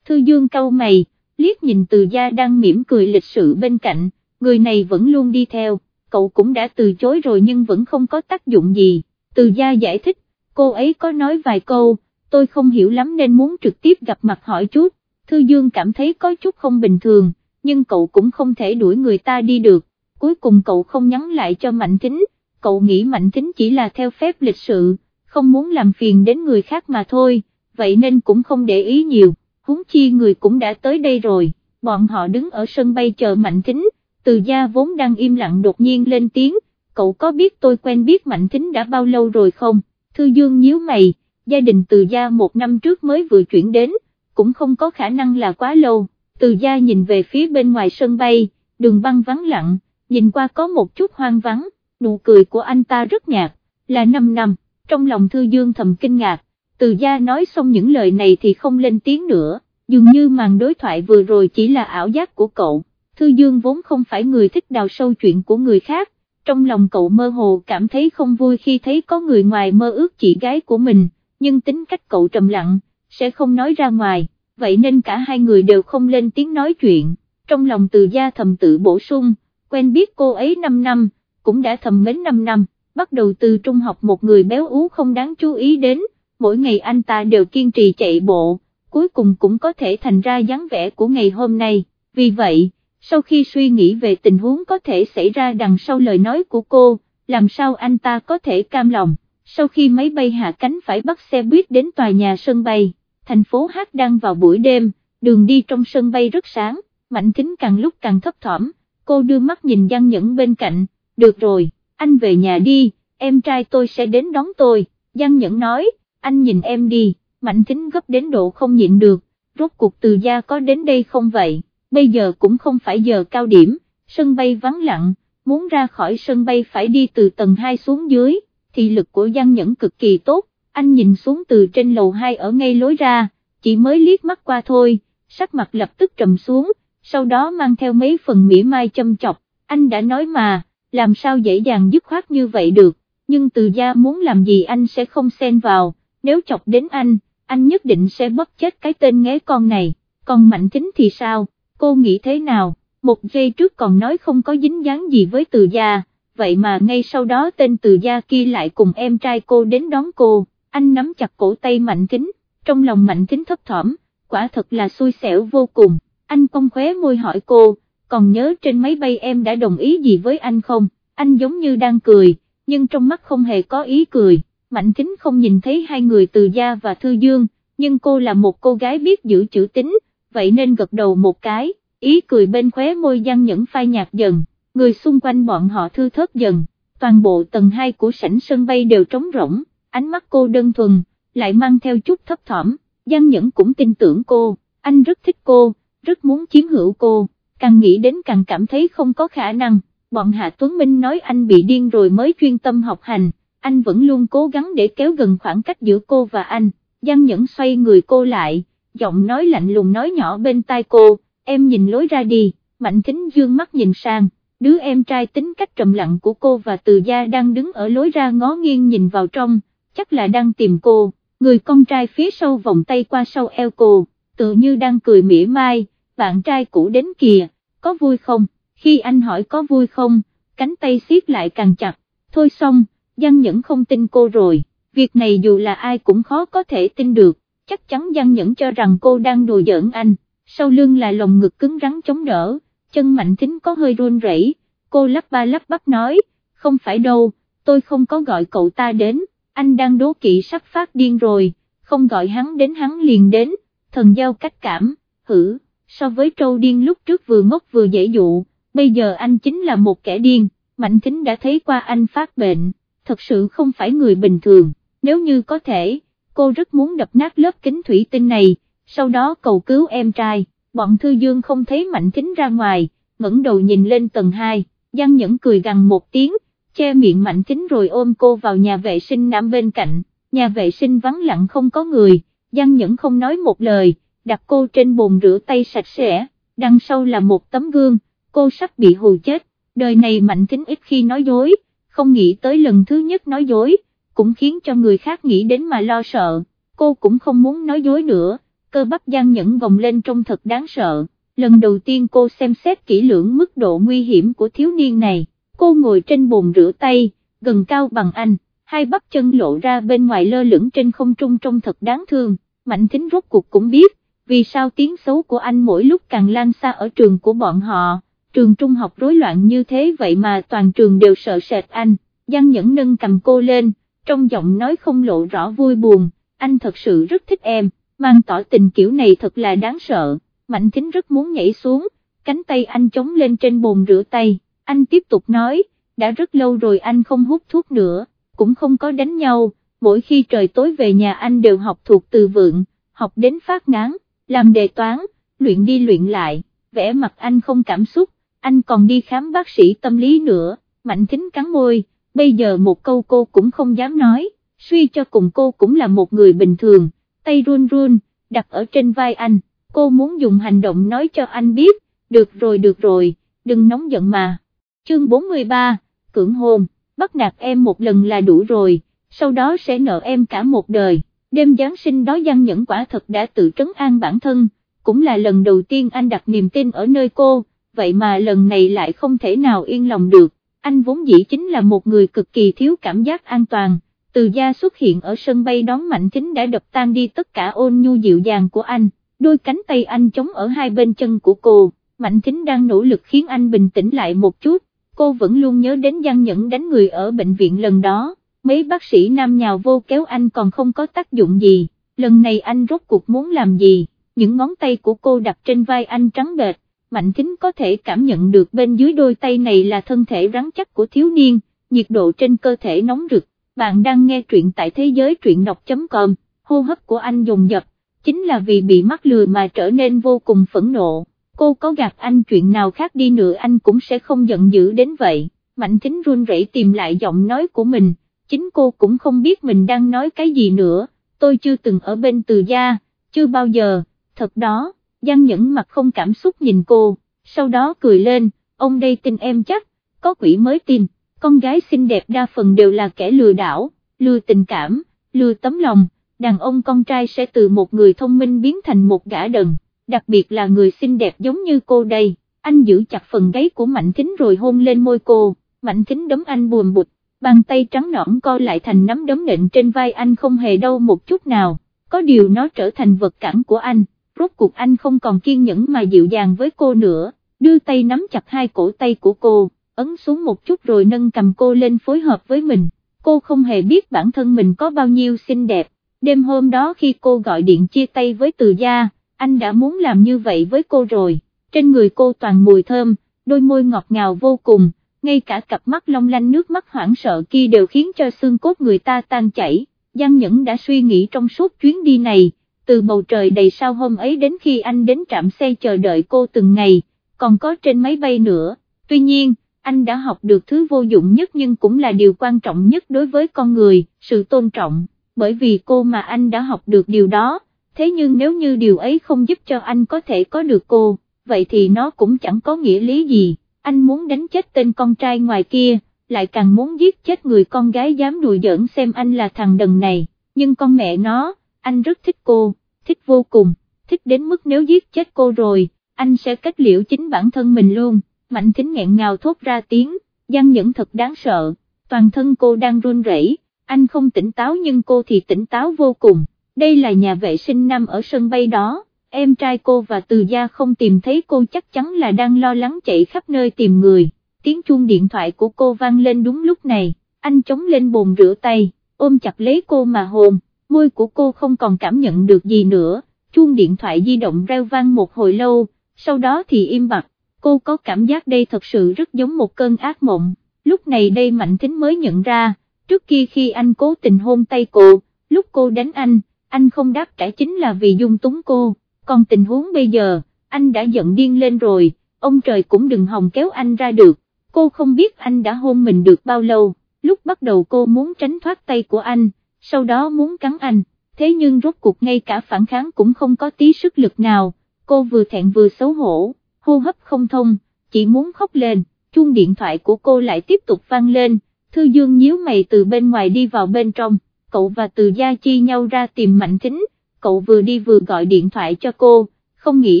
Thư Dương cau mày, liếc nhìn từ gia đang mỉm cười lịch sự bên cạnh, người này vẫn luôn đi theo, cậu cũng đã từ chối rồi nhưng vẫn không có tác dụng gì, từ gia giải thích, cô ấy có nói vài câu, tôi không hiểu lắm nên muốn trực tiếp gặp mặt hỏi chút, Thư Dương cảm thấy có chút không bình thường, nhưng cậu cũng không thể đuổi người ta đi được, cuối cùng cậu không nhắn lại cho Mạnh Thính, cậu nghĩ Mạnh Thính chỉ là theo phép lịch sự, không muốn làm phiền đến người khác mà thôi, vậy nên cũng không để ý nhiều, huống chi người cũng đã tới đây rồi, bọn họ đứng ở sân bay chờ Mạnh Thính, từ gia vốn đang im lặng đột nhiên lên tiếng, cậu có biết tôi quen biết Mạnh Thính đã bao lâu rồi không, Thư Dương nhíu mày, gia đình từ gia một năm trước mới vừa chuyển đến, cũng không có khả năng là quá lâu, từ gia nhìn về phía bên ngoài sân bay, đường băng vắng lặng, nhìn qua có một chút hoang vắng, nụ cười của anh ta rất nhạt, là 5 năm, trong lòng Thư Dương thầm kinh ngạc, từ gia nói xong những lời này thì không lên tiếng nữa, dường như màn đối thoại vừa rồi chỉ là ảo giác của cậu, Thư Dương vốn không phải người thích đào sâu chuyện của người khác, trong lòng cậu mơ hồ cảm thấy không vui khi thấy có người ngoài mơ ước chị gái của mình, nhưng tính cách cậu trầm lặng, sẽ không nói ra ngoài, vậy nên cả hai người đều không lên tiếng nói chuyện, trong lòng từ gia thầm tự bổ sung, quen biết cô ấy 5 năm, cũng đã thầm mến 5 năm, bắt đầu từ trung học một người béo ú không đáng chú ý đến, mỗi ngày anh ta đều kiên trì chạy bộ, cuối cùng cũng có thể thành ra dáng vẻ của ngày hôm nay, vì vậy, sau khi suy nghĩ về tình huống có thể xảy ra đằng sau lời nói của cô, làm sao anh ta có thể cam lòng, sau khi máy bay hạ cánh phải bắt xe buýt đến tòa nhà sân bay, thành phố Hát đang vào buổi đêm, đường đi trong sân bay rất sáng, Mạnh Thính càng lúc càng thấp thỏm, cô đưa mắt nhìn Giang Nhẫn bên cạnh, được rồi, anh về nhà đi, em trai tôi sẽ đến đón tôi, Giang Nhẫn nói, anh nhìn em đi, Mạnh Thính gấp đến độ không nhịn được, rốt cuộc từ gia có đến đây không vậy, bây giờ cũng không phải giờ cao điểm, sân bay vắng lặng, muốn ra khỏi sân bay phải đi từ tầng 2 xuống dưới, thì lực của Giang Nhẫn cực kỳ tốt, anh nhìn xuống từ trên lầu 2 ở ngay lối ra, chỉ mới liếc mắt qua thôi, sắc mặt lập tức trầm xuống, sau đó mang theo mấy phần mỉa mai châm chọc, anh đã nói mà, làm sao dễ dàng dứt khoát như vậy được, nhưng từ gia muốn làm gì anh sẽ không xen vào, nếu chọc đến anh, anh nhất định sẽ bóp chết cái tên nghé con này, còn mạnh tính thì sao, cô nghĩ thế nào, một giây trước còn nói không có dính dáng gì với từ gia, vậy mà ngay sau đó tên từ gia kia lại cùng em trai cô đến đón cô, anh nắm chặt cổ tay mạnh kính trong lòng mạnh kính thấp thỏm, quả thật là xui xẻo vô cùng, anh cong khóe môi hỏi cô, còn nhớ trên máy bay em đã đồng ý gì với anh không, anh giống như đang cười, nhưng trong mắt không hề có ý cười, mạnh kính không nhìn thấy hai người từ gia và thư dương, nhưng cô là một cô gái biết giữ chữ tính, vậy nên gật đầu một cái, ý cười bên khóe môi gian nhẫn phai nhạt dần, người xung quanh bọn họ thư thớt dần, toàn bộ tầng 2 của sảnh sân bay đều trống rỗng, ánh mắt cô đơn thuần, lại mang theo chút thấp thỏm, Giang Nhẫn cũng tin tưởng cô, anh rất thích cô, rất muốn chiếm hữu cô, càng nghĩ đến càng cảm thấy không có khả năng, bọn Hạ Tuấn Minh nói anh bị điên rồi mới chuyên tâm học hành, anh vẫn luôn cố gắng để kéo gần khoảng cách giữa cô và anh, Giang Nhẫn xoay người cô lại, giọng nói lạnh lùng nói nhỏ bên tai cô, em nhìn lối ra đi, Mạnh Thính dương mắt nhìn sang, đứa em trai tính cách trầm lặng của cô và từ gia đang đứng ở lối ra ngó nghiêng nhìn vào trong, chắc là đang tìm cô, người con trai phía sau vòng tay qua sau eo cô, tự như đang cười mỉa mai, bạn trai cũ đến kìa, có vui không, khi anh hỏi có vui không, cánh tay siết lại càng chặt, thôi xong, Giang Nhẫn không tin cô rồi, việc này dù là ai cũng khó có thể tin được, chắc chắn Giang Nhẫn cho rằng cô đang đùa giỡn anh, sau lưng là lồng ngực cứng rắn chống đỡ, chân mạnh tính có hơi run rẩy. cô lắp ba lắp bắp nói, không phải đâu, tôi không có gọi cậu ta đến, anh đang đố kỵ sắp phát điên rồi, không gọi hắn đến hắn liền đến, thần giao cách cảm, hử, so với trâu điên lúc trước vừa ngốc vừa dễ dụ, bây giờ anh chính là một kẻ điên, Mạnh Thính đã thấy qua anh phát bệnh, thật sự không phải người bình thường, nếu như có thể, cô rất muốn đập nát lớp kính thủy tinh này, sau đó cầu cứu em trai, bọn Thư Dương không thấy Mạnh Thính ra ngoài, ngẩng đầu nhìn lên tầng 2, Giang Nhẫn cười gằn một tiếng, che miệng Mạnh Thính rồi ôm cô vào nhà vệ sinh nằm bên cạnh, nhà vệ sinh vắng lặng không có người, Giang Nhẫn không nói một lời, đặt cô trên bồn rửa tay sạch sẽ, đằng sau là một tấm gương, cô sắp bị hù chết, đời này Mạnh Thính ít khi nói dối, không nghĩ tới lần thứ nhất nói dối, cũng khiến cho người khác nghĩ đến mà lo sợ, cô cũng không muốn nói dối nữa, cơ bắp gian Nhẫn gồng lên trông thật đáng sợ, lần đầu tiên cô xem xét kỹ lưỡng mức độ nguy hiểm của thiếu niên này cô ngồi trên bồn rửa tay, gần cao bằng anh, hai bắp chân lộ ra bên ngoài lơ lửng trên không trung trông thật đáng thương, Mạnh Thính rốt cuộc cũng biết, vì sao tiếng xấu của anh mỗi lúc càng lan xa ở trường của bọn họ, trường trung học rối loạn như thế vậy mà toàn trường đều sợ sệt anh, Giang Nhẫn nâng cầm cô lên, trong giọng nói không lộ rõ vui buồn, anh thật sự rất thích em, mang tỏ tình kiểu này thật là đáng sợ, Mạnh Thính rất muốn nhảy xuống, cánh tay anh chống lên trên bồn rửa tay, anh tiếp tục nói, đã rất lâu rồi anh không hút thuốc nữa, cũng không có đánh nhau, mỗi khi trời tối về nhà anh đều học thuộc từ vựng, học đến phát ngán, làm đề toán, luyện đi luyện lại, vẽ mặt anh không cảm xúc, anh còn đi khám bác sĩ tâm lý nữa, Mạnh Thính cắn môi, bây giờ một câu cô cũng không dám nói, suy cho cùng cô cũng là một người bình thường, tay run run, đặt ở trên vai anh, cô muốn dùng hành động nói cho anh biết, được rồi được rồi, đừng nóng giận mà. Chương 43, cưỡng hôn, bắt nạt em một lần là đủ rồi, sau đó sẽ nợ em cả một đời. Đêm Giáng sinh đó Giang Nhẫn quả thật đã tự trấn an bản thân, cũng là lần đầu tiên anh đặt niềm tin ở nơi cô, vậy mà lần này lại không thể nào yên lòng được, anh vốn dĩ chính là một người cực kỳ thiếu cảm giác an toàn, từ gia xuất hiện ở sân bay đón Mạnh Thính đã đập tan đi tất cả ôn nhu dịu dàng của anh, đôi cánh tay anh chống ở hai bên chân của cô, Mạnh Thính đang nỗ lực khiến anh bình tĩnh lại một chút, cô vẫn luôn nhớ đến gian Nhẫn đánh người ở bệnh viện lần đó, mấy bác sĩ nam nhào vô kéo anh còn không có tác dụng gì, lần này anh rốt cuộc muốn làm gì, những ngón tay của cô đặt trên vai anh trắng bệt, Mạnh Thính có thể cảm nhận được bên dưới đôi tay này là thân thể rắn chắc của thiếu niên, nhiệt độ trên cơ thể nóng rực, bạn đang nghe truyện tại thế giới truyện đọc.com, hô hấp của anh dùng dập, chính là vì bị mắc lừa mà trở nên vô cùng phẫn nộ, cô có gạt anh chuyện nào khác đi nữa anh cũng sẽ không giận dữ đến vậy, Mạnh Thính run rẩy tìm lại giọng nói của mình, chính cô cũng không biết mình đang nói cái gì nữa, tôi chưa từng ở bên từ gia, chưa bao giờ, thật đó, Giang Nhẫn mặt không cảm xúc nhìn cô, sau đó cười lên, ông đây tin em chắc, có quỷ mới tin, con gái xinh đẹp đa phần đều là kẻ lừa đảo, lừa tình cảm, lừa tấm lòng, đàn ông con trai sẽ từ một người thông minh biến thành một gã đần, đặc biệt là người xinh đẹp giống như cô đây, anh giữ chặt phần gáy của Mạnh Thính rồi hôn lên môi cô, Mạnh Thính đấm anh buồn bụt, bàn tay trắng nõn co lại thành nắm đấm nện trên vai anh không hề đau một chút nào, có điều nó trở thành vật cản của anh, rốt cuộc anh không còn kiên nhẫn mà dịu dàng với cô nữa, đưa tay nắm chặt hai cổ tay của cô, ấn xuống một chút rồi nâng cầm cô lên phối hợp với mình, cô không hề biết bản thân mình có bao nhiêu xinh đẹp, đêm hôm đó khi cô gọi điện chia tay với từ gia, anh đã muốn làm như vậy với cô rồi, trên người cô toàn mùi thơm, đôi môi ngọt ngào vô cùng ngay cả cặp mắt long lanh nước mắt hoảng sợ kia đều khiến cho xương cốt người ta tan chảy, Giang Nhẫn đã suy nghĩ trong suốt chuyến đi này, từ bầu trời đầy sao hôm ấy đến khi anh đến trạm xe chờ đợi cô từng ngày, còn có trên máy bay nữa, tuy nhiên, anh đã học được thứ vô dụng nhất nhưng cũng là điều quan trọng nhất đối với con người, sự tôn trọng, bởi vì cô mà anh đã học được điều đó, thế nhưng nếu như điều ấy không giúp cho anh có thể có được cô, vậy thì nó cũng chẳng có nghĩa lý gì. Anh muốn đánh chết tên con trai ngoài kia, lại càng muốn giết chết người con gái dám đùa giỡn xem anh là thằng đần này, nhưng con mẹ nó, anh rất thích cô, thích vô cùng, thích đến mức nếu giết chết cô rồi, anh sẽ kết liễu chính bản thân mình luôn, mạnh thính nghẹn ngào thốt ra tiếng, Giang Nhẫn thật đáng sợ, toàn thân cô đang run rẩy, anh không tỉnh táo nhưng cô thì tỉnh táo vô cùng, đây là nhà vệ sinh năm ở sân bay đó em trai cô và từ gia không tìm thấy cô chắc chắn là đang lo lắng chạy khắp nơi tìm người, tiếng chuông điện thoại của cô vang lên đúng lúc này, anh chống lên bồn rửa tay, ôm chặt lấy cô mà hồn. môi của cô không còn cảm nhận được gì nữa, chuông điện thoại di động reo vang một hồi lâu, sau đó thì im bặt, cô có cảm giác đây thật sự rất giống một cơn ác mộng, lúc này đây Mạnh Thính mới nhận ra, trước kia khi anh cố tình hôn tay cô, lúc cô đánh anh, anh không đáp trả chính là vì dung túng cô. Còn tình huống bây giờ, anh đã giận điên lên rồi, ông trời cũng đừng hòng kéo anh ra được, cô không biết anh đã hôn mình được bao lâu, lúc bắt đầu cô muốn tránh thoát tay của anh, sau đó muốn cắn anh, thế nhưng rốt cuộc ngay cả phản kháng cũng không có tí sức lực nào, cô vừa thẹn vừa xấu hổ, hô hấp không thông, chỉ muốn khóc lên, chuông điện thoại của cô lại tiếp tục vang lên, Thư Dương nhíu mày từ bên ngoài đi vào bên trong, cậu và Từ Gia chi nhau ra tìm Mạnh Thính, cậu vừa đi vừa gọi điện thoại cho cô, không nghĩ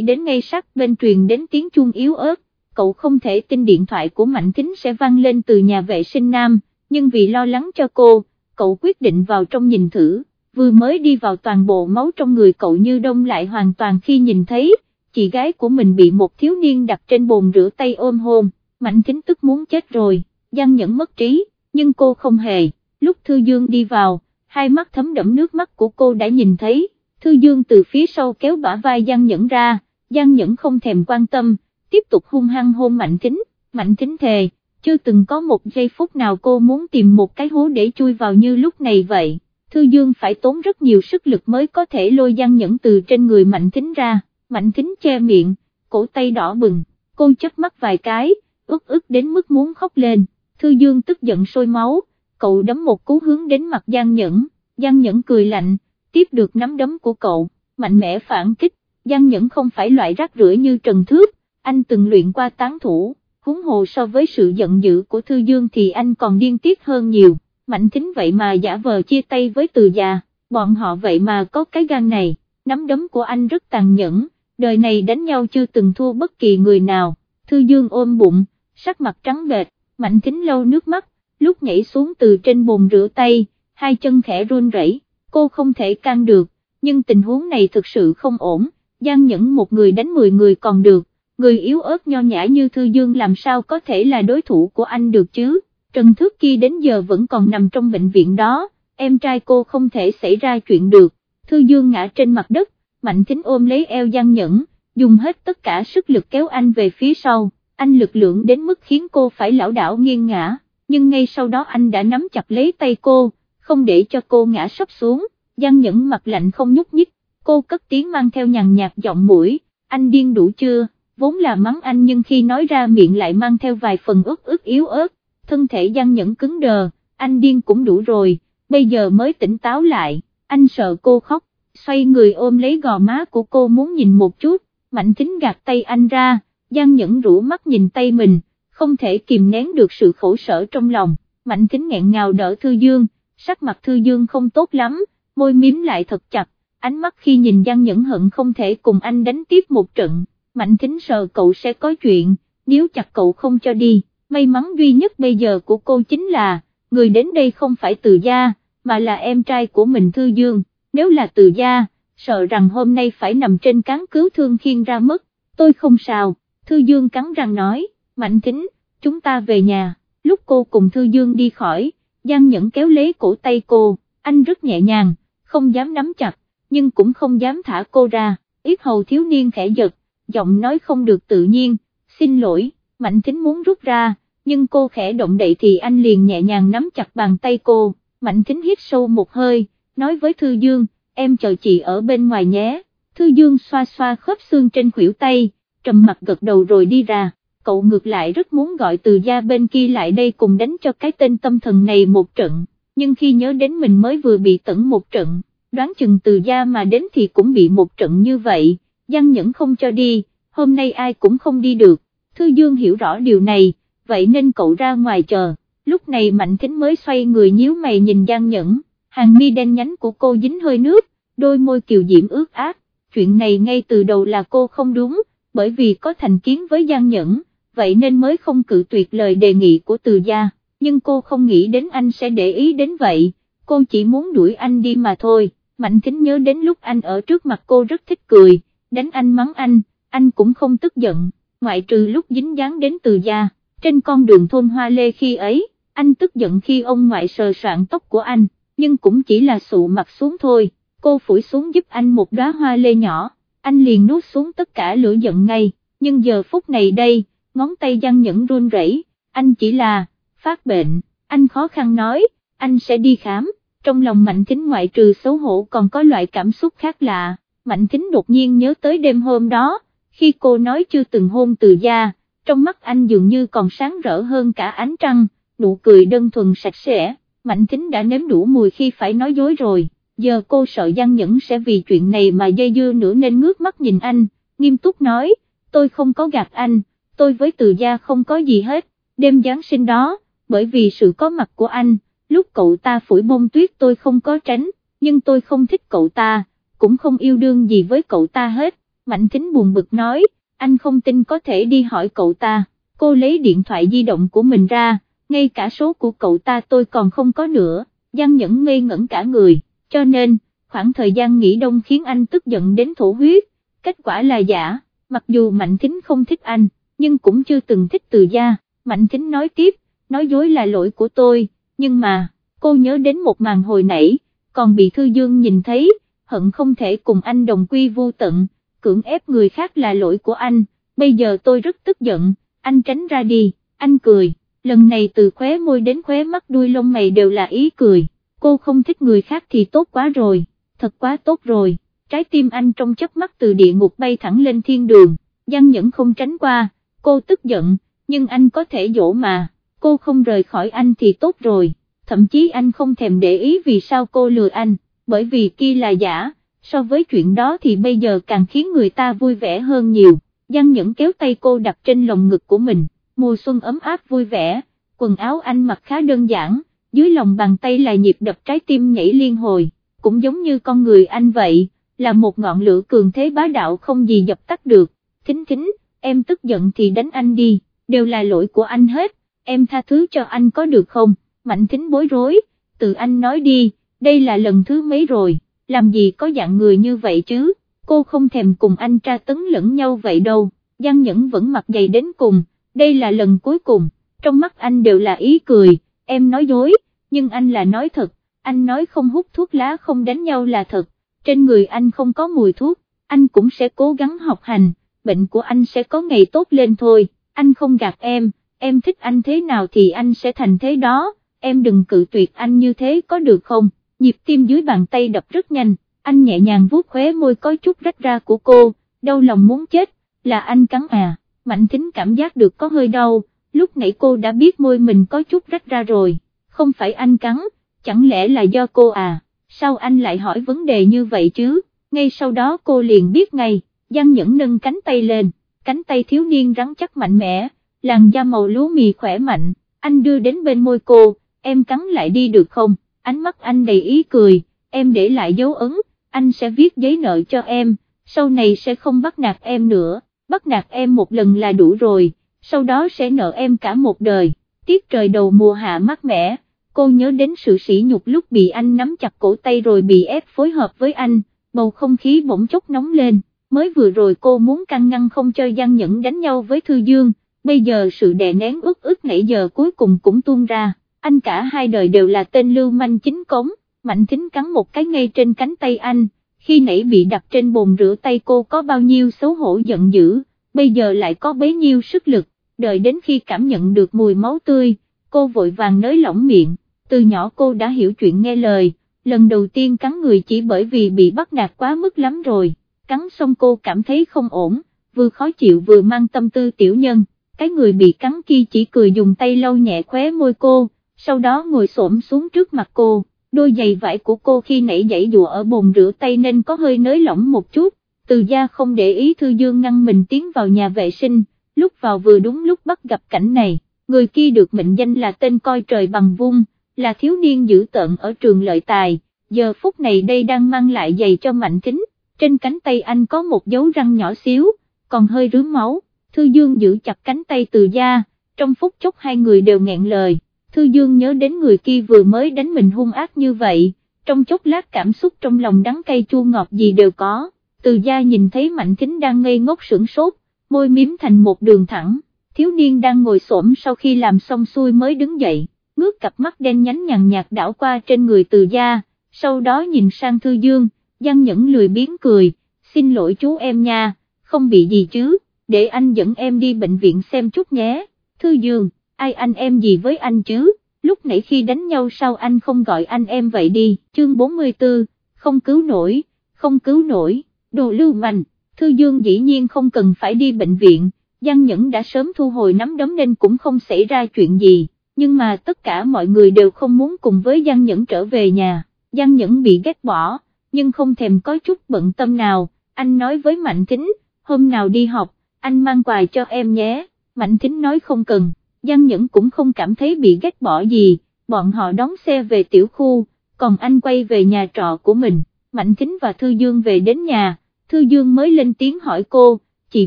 đến ngay sát bên truyền đến tiếng chuông yếu ớt, cậu không thể tin điện thoại của Mạnh Thính sẽ vang lên từ nhà vệ sinh nam, nhưng vì lo lắng cho cô, cậu quyết định vào trong nhìn thử, vừa mới đi vào toàn bộ máu trong người cậu như đông lại hoàn toàn khi nhìn thấy, chị gái của mình bị một thiếu niên đặt trên bồn rửa tay ôm hôn, Mạnh Thính tức muốn chết rồi, Giang Nhẫn mất trí, nhưng cô không hề, lúc Thư Dương đi vào, hai mắt thấm đẫm nước mắt của cô đã nhìn thấy, Thư Dương từ phía sau kéo bả vai Giang Nhẫn ra, Giang Nhẫn không thèm quan tâm, tiếp tục hung hăng hôn Mạnh Thính, Mạnh Thính thề, chưa từng có một giây phút nào cô muốn tìm một cái hố để chui vào như lúc này vậy. Thư Dương phải tốn rất nhiều sức lực mới có thể lôi Giang Nhẫn từ trên người Mạnh Thính ra, Mạnh kính che miệng, cổ tay đỏ bừng, cô chớp mắt vài cái, ức ức đến mức muốn khóc lên, Thư Dương tức giận sôi máu, cậu đấm một cú hướng đến mặt Giang Nhẫn, Giang Nhẫn cười lạnh, tiếp được nắm đấm của cậu, mạnh mẽ phản kích, Giang Nhẫn không phải loại rác rưởi như Trần Thước, anh từng luyện qua tán thủ, huống hồ so với sự giận dữ của Thư Dương thì anh còn điên tiết hơn nhiều, mạnh thính vậy mà giả vờ chia tay với từ già, bọn họ vậy mà có cái gan này, nắm đấm của anh rất tàn nhẫn, đời này đánh nhau chưa từng thua bất kỳ người nào, Thư Dương ôm bụng, sắc mặt trắng bệch, mạnh thính lâu nước mắt, lúc nhảy xuống từ trên bồn rửa tay, hai chân khẽ run rẩy, cô không thể can được, nhưng tình huống này thực sự không ổn, Giang Nhẫn một người đánh 10 người còn được, người yếu ớt nho nhã như Thư Dương làm sao có thể là đối thủ của anh được chứ, Trần Thước Kỳ đến giờ vẫn còn nằm trong bệnh viện đó, em trai cô không thể xảy ra chuyện được, Thư Dương ngã trên mặt đất, Mạnh Kính ôm lấy eo Giang Nhẫn, dùng hết tất cả sức lực kéo anh về phía sau, anh lực lượng đến mức khiến cô phải lão đảo nghiêng ngã, nhưng ngay sau đó anh đã nắm chặt lấy tay cô, không để cho cô ngã sấp xuống, Giang Nhẫn mặt lạnh không nhúc nhích, cô cất tiếng mang theo nhàn nhạt giọng mũi, anh điên đủ chưa, vốn là mắng anh nhưng khi nói ra miệng lại mang theo vài phần ức ức yếu ớt, thân thể Giang Nhẫn cứng đờ, anh điên cũng đủ rồi, bây giờ mới tỉnh táo lại, anh sợ cô khóc, xoay người ôm lấy gò má của cô muốn nhìn một chút, mạnh tính gạt tay anh ra, Giang Nhẫn rũ mắt nhìn tay mình, không thể kìm nén được sự khổ sở trong lòng, mạnh tính nghẹn ngào đỡ Thư Dương, sắc mặt Thư Dương không tốt lắm, môi miếm lại thật chặt, ánh mắt khi nhìn Giang Nhẫn hận không thể cùng anh đánh tiếp một trận, mạnh tính sợ cậu sẽ có chuyện, nếu chặt cậu không cho đi, may mắn duy nhất bây giờ của cô chính là, người đến đây không phải từ gia, mà là em trai của mình Thư Dương, nếu là từ gia, sợ rằng hôm nay phải nằm trên cán cứu thương khiên ra mất, tôi không sao, Thư Dương cắn răng nói, mạnh Thính, chúng ta về nhà, lúc cô cùng Thư Dương đi khỏi, Giang Nhẫn kéo lấy cổ tay cô, anh rất nhẹ nhàng, không dám nắm chặt, nhưng cũng không dám thả cô ra, ít hầu thiếu niên khẽ giật, giọng nói không được tự nhiên, xin lỗi, mạnh Thính muốn rút ra, nhưng cô khẽ động đậy thì anh liền nhẹ nhàng nắm chặt bàn tay cô, mạnh Thính hít sâu một hơi, nói với Thư Dương, em chờ chị ở bên ngoài nhé, Thư Dương xoa xoa khớp xương trên khuỷu tay, trầm mặt gật đầu rồi đi ra, cậu ngược lại rất muốn gọi từ gia bên kia lại đây cùng đánh cho cái tên tâm thần này một trận, nhưng khi nhớ đến mình mới vừa bị tẩn một trận, đoán chừng từ gia mà đến thì cũng bị một trận như vậy, Giang Nhẫn không cho đi, hôm nay ai cũng không đi được, Thư Dương hiểu rõ điều này, vậy nên cậu ra ngoài chờ, lúc này Mạnh Thính mới xoay người nhíu mày nhìn Giang Nhẫn, hàng mi đen nhánh của cô dính hơi nước, đôi môi kiều diễm ướt át, chuyện này ngay từ đầu là cô không đúng, bởi vì có thành kiến với Giang Nhẫn, vậy nên mới không cự tuyệt lời đề nghị của từ gia, nhưng cô không nghĩ đến anh sẽ để ý đến vậy, cô chỉ muốn đuổi anh đi mà thôi, Mạnh Thính nhớ đến lúc anh ở trước mặt cô rất thích cười, đánh anh mắng anh, anh cũng không tức giận, ngoại trừ lúc dính dáng đến từ gia, trên con đường thôn Hoa Lê khi ấy, anh tức giận khi ông ngoại sờ soạn tóc của anh, nhưng cũng chỉ là sụ mặt xuống thôi, cô phủi xuống giúp anh một đóa hoa lê nhỏ, anh liền nuốt xuống tất cả lửa giận ngay, nhưng giờ phút này đây, ngón tay Giang Nhẫn run rẩy, anh chỉ là, phát bệnh, anh khó khăn nói, anh sẽ đi khám, trong lòng Mạnh Thính ngoại trừ xấu hổ còn có loại cảm xúc khác lạ, Mạnh Thính đột nhiên nhớ tới đêm hôm đó, khi cô nói chưa từng hôn từ gia, trong mắt anh dường như còn sáng rỡ hơn cả ánh trăng, nụ cười đơn thuần sạch sẽ, Mạnh Thính đã nếm đủ mùi khi phải nói dối rồi, giờ cô sợ Giang Nhẫn sẽ vì chuyện này mà dây dưa nữa nên ngước mắt nhìn anh, nghiêm túc nói, tôi không có gạt anh, tôi với từ gia không có gì hết, đêm Giáng sinh đó, bởi vì sự có mặt của anh, lúc cậu ta phủi bông tuyết tôi không có tránh, nhưng tôi không thích cậu ta, cũng không yêu đương gì với cậu ta hết, Mạnh Thính buồn bực nói, anh không tin có thể đi hỏi cậu ta, cô lấy điện thoại di động của mình ra, ngay cả số của cậu ta tôi còn không có nữa, Giang Nhẫn ngây ngẩn cả người, cho nên, khoảng thời gian nghỉ đông khiến anh tức giận đến thổ huyết, kết quả là giả, mặc dù Mạnh Thính không thích anh, nhưng cũng chưa từng thích từ gia, Mạnh Thính nói tiếp, nói dối là lỗi của tôi, nhưng mà, cô nhớ đến một màn hồi nãy, còn bị Thư Dương nhìn thấy, hận không thể cùng anh đồng quy vô tận, cưỡng ép người khác là lỗi của anh, bây giờ tôi rất tức giận, anh tránh ra đi, anh cười, lần này từ khóe môi đến khóe mắt đuôi lông mày đều là ý cười, cô không thích người khác thì tốt quá rồi, thật quá tốt rồi, trái tim anh trong chớp mắt từ địa ngục bay thẳng lên thiên đường, Giang Nhẫn không tránh qua, cô tức giận, nhưng anh có thể dỗ mà, cô không rời khỏi anh thì tốt rồi, thậm chí anh không thèm để ý vì sao cô lừa anh, bởi vì kia là giả, so với chuyện đó thì bây giờ càng khiến người ta vui vẻ hơn nhiều, Giang Nhẫn kéo tay cô đặt trên lồng ngực của mình, mùa xuân ấm áp vui vẻ, quần áo anh mặc khá đơn giản, dưới lòng bàn tay là nhịp đập trái tim nhảy liên hồi, cũng giống như con người anh vậy, là một ngọn lửa cường thế bá đạo không gì dập tắt được, thính thính, em tức giận thì đánh anh đi, đều là lỗi của anh hết, em tha thứ cho anh có được không, mạnh thính bối rối, tự anh nói đi, đây là lần thứ mấy rồi, làm gì có dạng người như vậy chứ, cô không thèm cùng anh tra tấn lẫn nhau vậy đâu, Giang Nhẫn vẫn mặc dày đến cùng, đây là lần cuối cùng, trong mắt anh đều là ý cười, em nói dối, nhưng anh là nói thật, anh nói không hút thuốc lá không đánh nhau là thật, trên người anh không có mùi thuốc, anh cũng sẽ cố gắng học hành, bệnh của anh sẽ có ngày tốt lên thôi, anh không gạt em, em thích anh thế nào thì anh sẽ thành thế đó, em đừng cự tuyệt anh như thế có được không, nhịp tim dưới bàn tay đập rất nhanh, anh nhẹ nhàng vuốt khóe môi có chút rách ra của cô, đau lòng muốn chết, là anh cắn à, mạnh thính cảm giác được có hơi đau, lúc nãy cô đã biết môi mình có chút rách ra rồi, không phải anh cắn, chẳng lẽ là do cô à, sao anh lại hỏi vấn đề như vậy chứ, ngay sau đó cô liền biết ngay, Giang Nhẫn nâng cánh tay lên, cánh tay thiếu niên rắn chắc mạnh mẽ, làn da màu lúa mì khỏe mạnh, anh đưa đến bên môi cô, em cắn lại đi được không, ánh mắt anh đầy ý cười, em để lại dấu ấn, anh sẽ viết giấy nợ cho em, sau này sẽ không bắt nạt em nữa, bắt nạt em một lần là đủ rồi, sau đó sẽ nợ em cả một đời, tiết trời đầu mùa hạ mát mẻ, cô nhớ đến sự sỉ nhục lúc bị anh nắm chặt cổ tay rồi bị ép phối hợp với anh, bầu không khí bỗng chốc nóng lên, mới vừa rồi cô muốn căn ngăn không cho Giang Nhẫn đánh nhau với Thư Dương, bây giờ sự đè nén ức ức nãy giờ cuối cùng cũng tuôn ra, anh cả hai đời đều là tên lưu manh chính cống, mạnh thính cắn một cái ngay trên cánh tay anh, khi nãy bị đặt trên bồn rửa tay cô có bao nhiêu xấu hổ giận dữ, bây giờ lại có bấy nhiêu sức lực, đợi đến khi cảm nhận được mùi máu tươi, cô vội vàng nới lỏng miệng, từ nhỏ cô đã hiểu chuyện nghe lời, lần đầu tiên cắn người chỉ bởi vì bị bắt nạt quá mức lắm rồi, cắn xong cô cảm thấy không ổn, vừa khó chịu vừa mang tâm tư tiểu nhân, cái người bị cắn kia chỉ cười dùng tay lau nhẹ khóe môi cô, sau đó ngồi xổm xuống trước mặt cô, đôi giày vải của cô khi nãy dãy dùa ở bồn rửa tay nên có hơi nới lỏng một chút, từ gia không để ý Thư Dương ngăn mình tiến vào nhà vệ sinh, lúc vào vừa đúng lúc bắt gặp cảnh này, người kia được mệnh danh là tên coi trời bằng vung, là thiếu niên dữ tợn ở trường lợi tài, giờ phút này đây đang mang lại giày cho mạnh kính, trên cánh tay anh có một dấu răng nhỏ xíu, còn hơi rướm máu, Thư Dương giữ chặt cánh tay từ gia, trong phút chốc hai người đều nghẹn lời, Thư Dương nhớ đến người kia vừa mới đánh mình hung ác như vậy, trong chốc lát cảm xúc trong lòng đắng cay chua ngọt gì đều có, từ gia nhìn thấy Mạnh Kính đang ngây ngốc sửng sốt, môi miếm thành một đường thẳng, thiếu niên đang ngồi xổm sau khi làm xong xuôi mới đứng dậy, ngước cặp mắt đen nhánh nhàn nhạt đảo qua trên người từ gia, sau đó nhìn sang Thư Dương, Giang Nhẫn lười biến cười, xin lỗi chú em nha, không bị gì chứ, để anh dẫn em đi bệnh viện xem chút nhé, Thư Dương, ai anh em gì với anh chứ, lúc nãy khi đánh nhau sao anh không gọi anh em vậy đi, chương 44, không cứu nổi, không cứu nổi, đồ lưu manh, Thư Dương dĩ nhiên không cần phải đi bệnh viện, Giang Nhẫn đã sớm thu hồi nắm đấm nên cũng không xảy ra chuyện gì, nhưng mà tất cả mọi người đều không muốn cùng với Giang Nhẫn trở về nhà, Giang Nhẫn bị ghét bỏ, nhưng không thèm có chút bận tâm nào, anh nói với Mạnh Thính, hôm nào đi học, anh mang quà cho em nhé, Mạnh Thính nói không cần, Giang Nhẫn cũng không cảm thấy bị ghét bỏ gì, bọn họ đón xe về tiểu khu, còn anh quay về nhà trọ của mình, Mạnh Thính và Thư Dương về đến nhà, Thư Dương mới lên tiếng hỏi cô, chị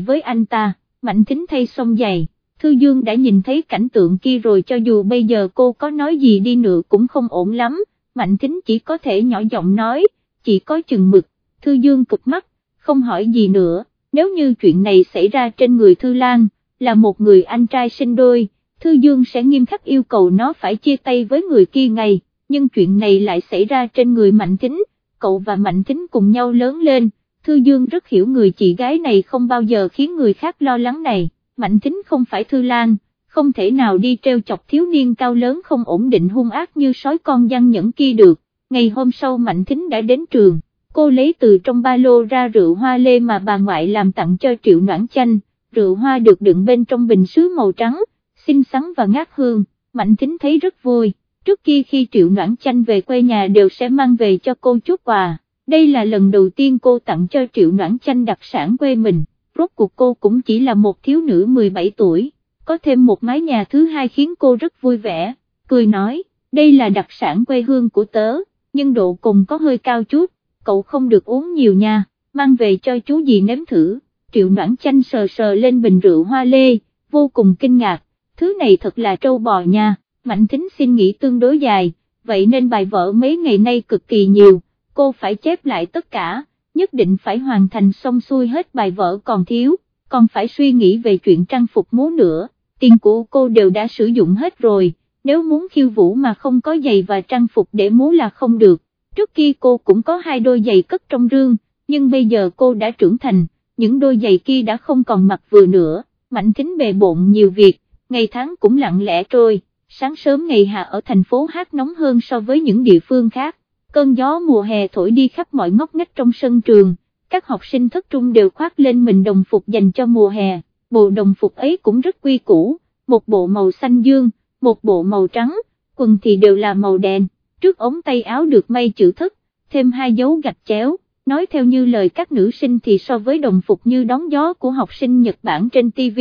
với anh ta, Mạnh Thính thay xong giày, Thư Dương đã nhìn thấy cảnh tượng kia rồi cho dù bây giờ cô có nói gì đi nữa cũng không ổn lắm, Mạnh Thính chỉ có thể nhỏ giọng nói, chỉ có chừng mực, Thư Dương cực mắt, không hỏi gì nữa, nếu như chuyện này xảy ra trên người Thư Lan, là một người anh trai sinh đôi, Thư Dương sẽ nghiêm khắc yêu cầu nó phải chia tay với người kia ngay, nhưng chuyện này lại xảy ra trên người Mạnh Thính, cậu và Mạnh Thính cùng nhau lớn lên, Thư Dương rất hiểu người chị gái này không bao giờ khiến người khác lo lắng này, Mạnh Thính không phải Thư Lan, không thể nào đi treo chọc thiếu niên cao lớn không ổn định hung ác như sói con gian nhẫn kia được, ngày hôm sau Mạnh Thính đã đến trường, cô lấy từ trong ba lô ra rượu hoa lê mà bà ngoại làm tặng cho Triệu Noãn Chanh, rượu hoa được đựng bên trong bình sứ màu trắng, xinh xắn và ngát hương, Mạnh Thính thấy rất vui, trước kia khi Triệu Noãn Chanh về quê nhà đều sẽ mang về cho cô chút quà, đây là lần đầu tiên cô tặng cho Triệu Noãn Chanh đặc sản quê mình, rốt cuộc cô cũng chỉ là một thiếu nữ 17 tuổi, có thêm một mái nhà thứ hai khiến cô rất vui vẻ, cười nói, đây là đặc sản quê hương của tớ, nhưng độ cùng có hơi cao chút, cậu không được uống nhiều nha, mang về cho chú gì nếm thử, Triệu Noãn Chanh sờ sờ lên bình rượu hoa lê, vô cùng kinh ngạc, thứ này thật là trâu bò nha, Mạnh Thính xin nghỉ tương đối dài, vậy nên bài vở mấy ngày nay cực kỳ nhiều, cô phải chép lại tất cả, nhất định phải hoàn thành xong xuôi hết bài vở còn thiếu, còn phải suy nghĩ về chuyện trang phục múa nữa, tiền của cô đều đã sử dụng hết rồi, nếu muốn khiêu vũ mà không có giày và trang phục để múa là không được, trước kia cô cũng có hai đôi giày cất trong rương, nhưng bây giờ cô đã trưởng thành, những đôi giày kia đã không còn mặc vừa nữa, Mạnh Thính bề bộn nhiều việc, ngày tháng cũng lặng lẽ trôi, sáng sớm ngày hạ ở thành phố hát nóng hơn so với những địa phương khác, cơn gió mùa hè thổi đi khắp mọi ngóc ngách trong sân trường, các học sinh thất trung đều khoác lên mình đồng phục dành cho mùa hè, bộ đồng phục ấy cũng rất quy củ, một bộ màu xanh dương, một bộ màu trắng, quần thì đều là màu đen, trước ống tay áo được may chữ thất, thêm hai dấu gạch chéo nói theo như lời các nữ sinh thì so với đồng phục như đón gió của học sinh Nhật Bản trên TV,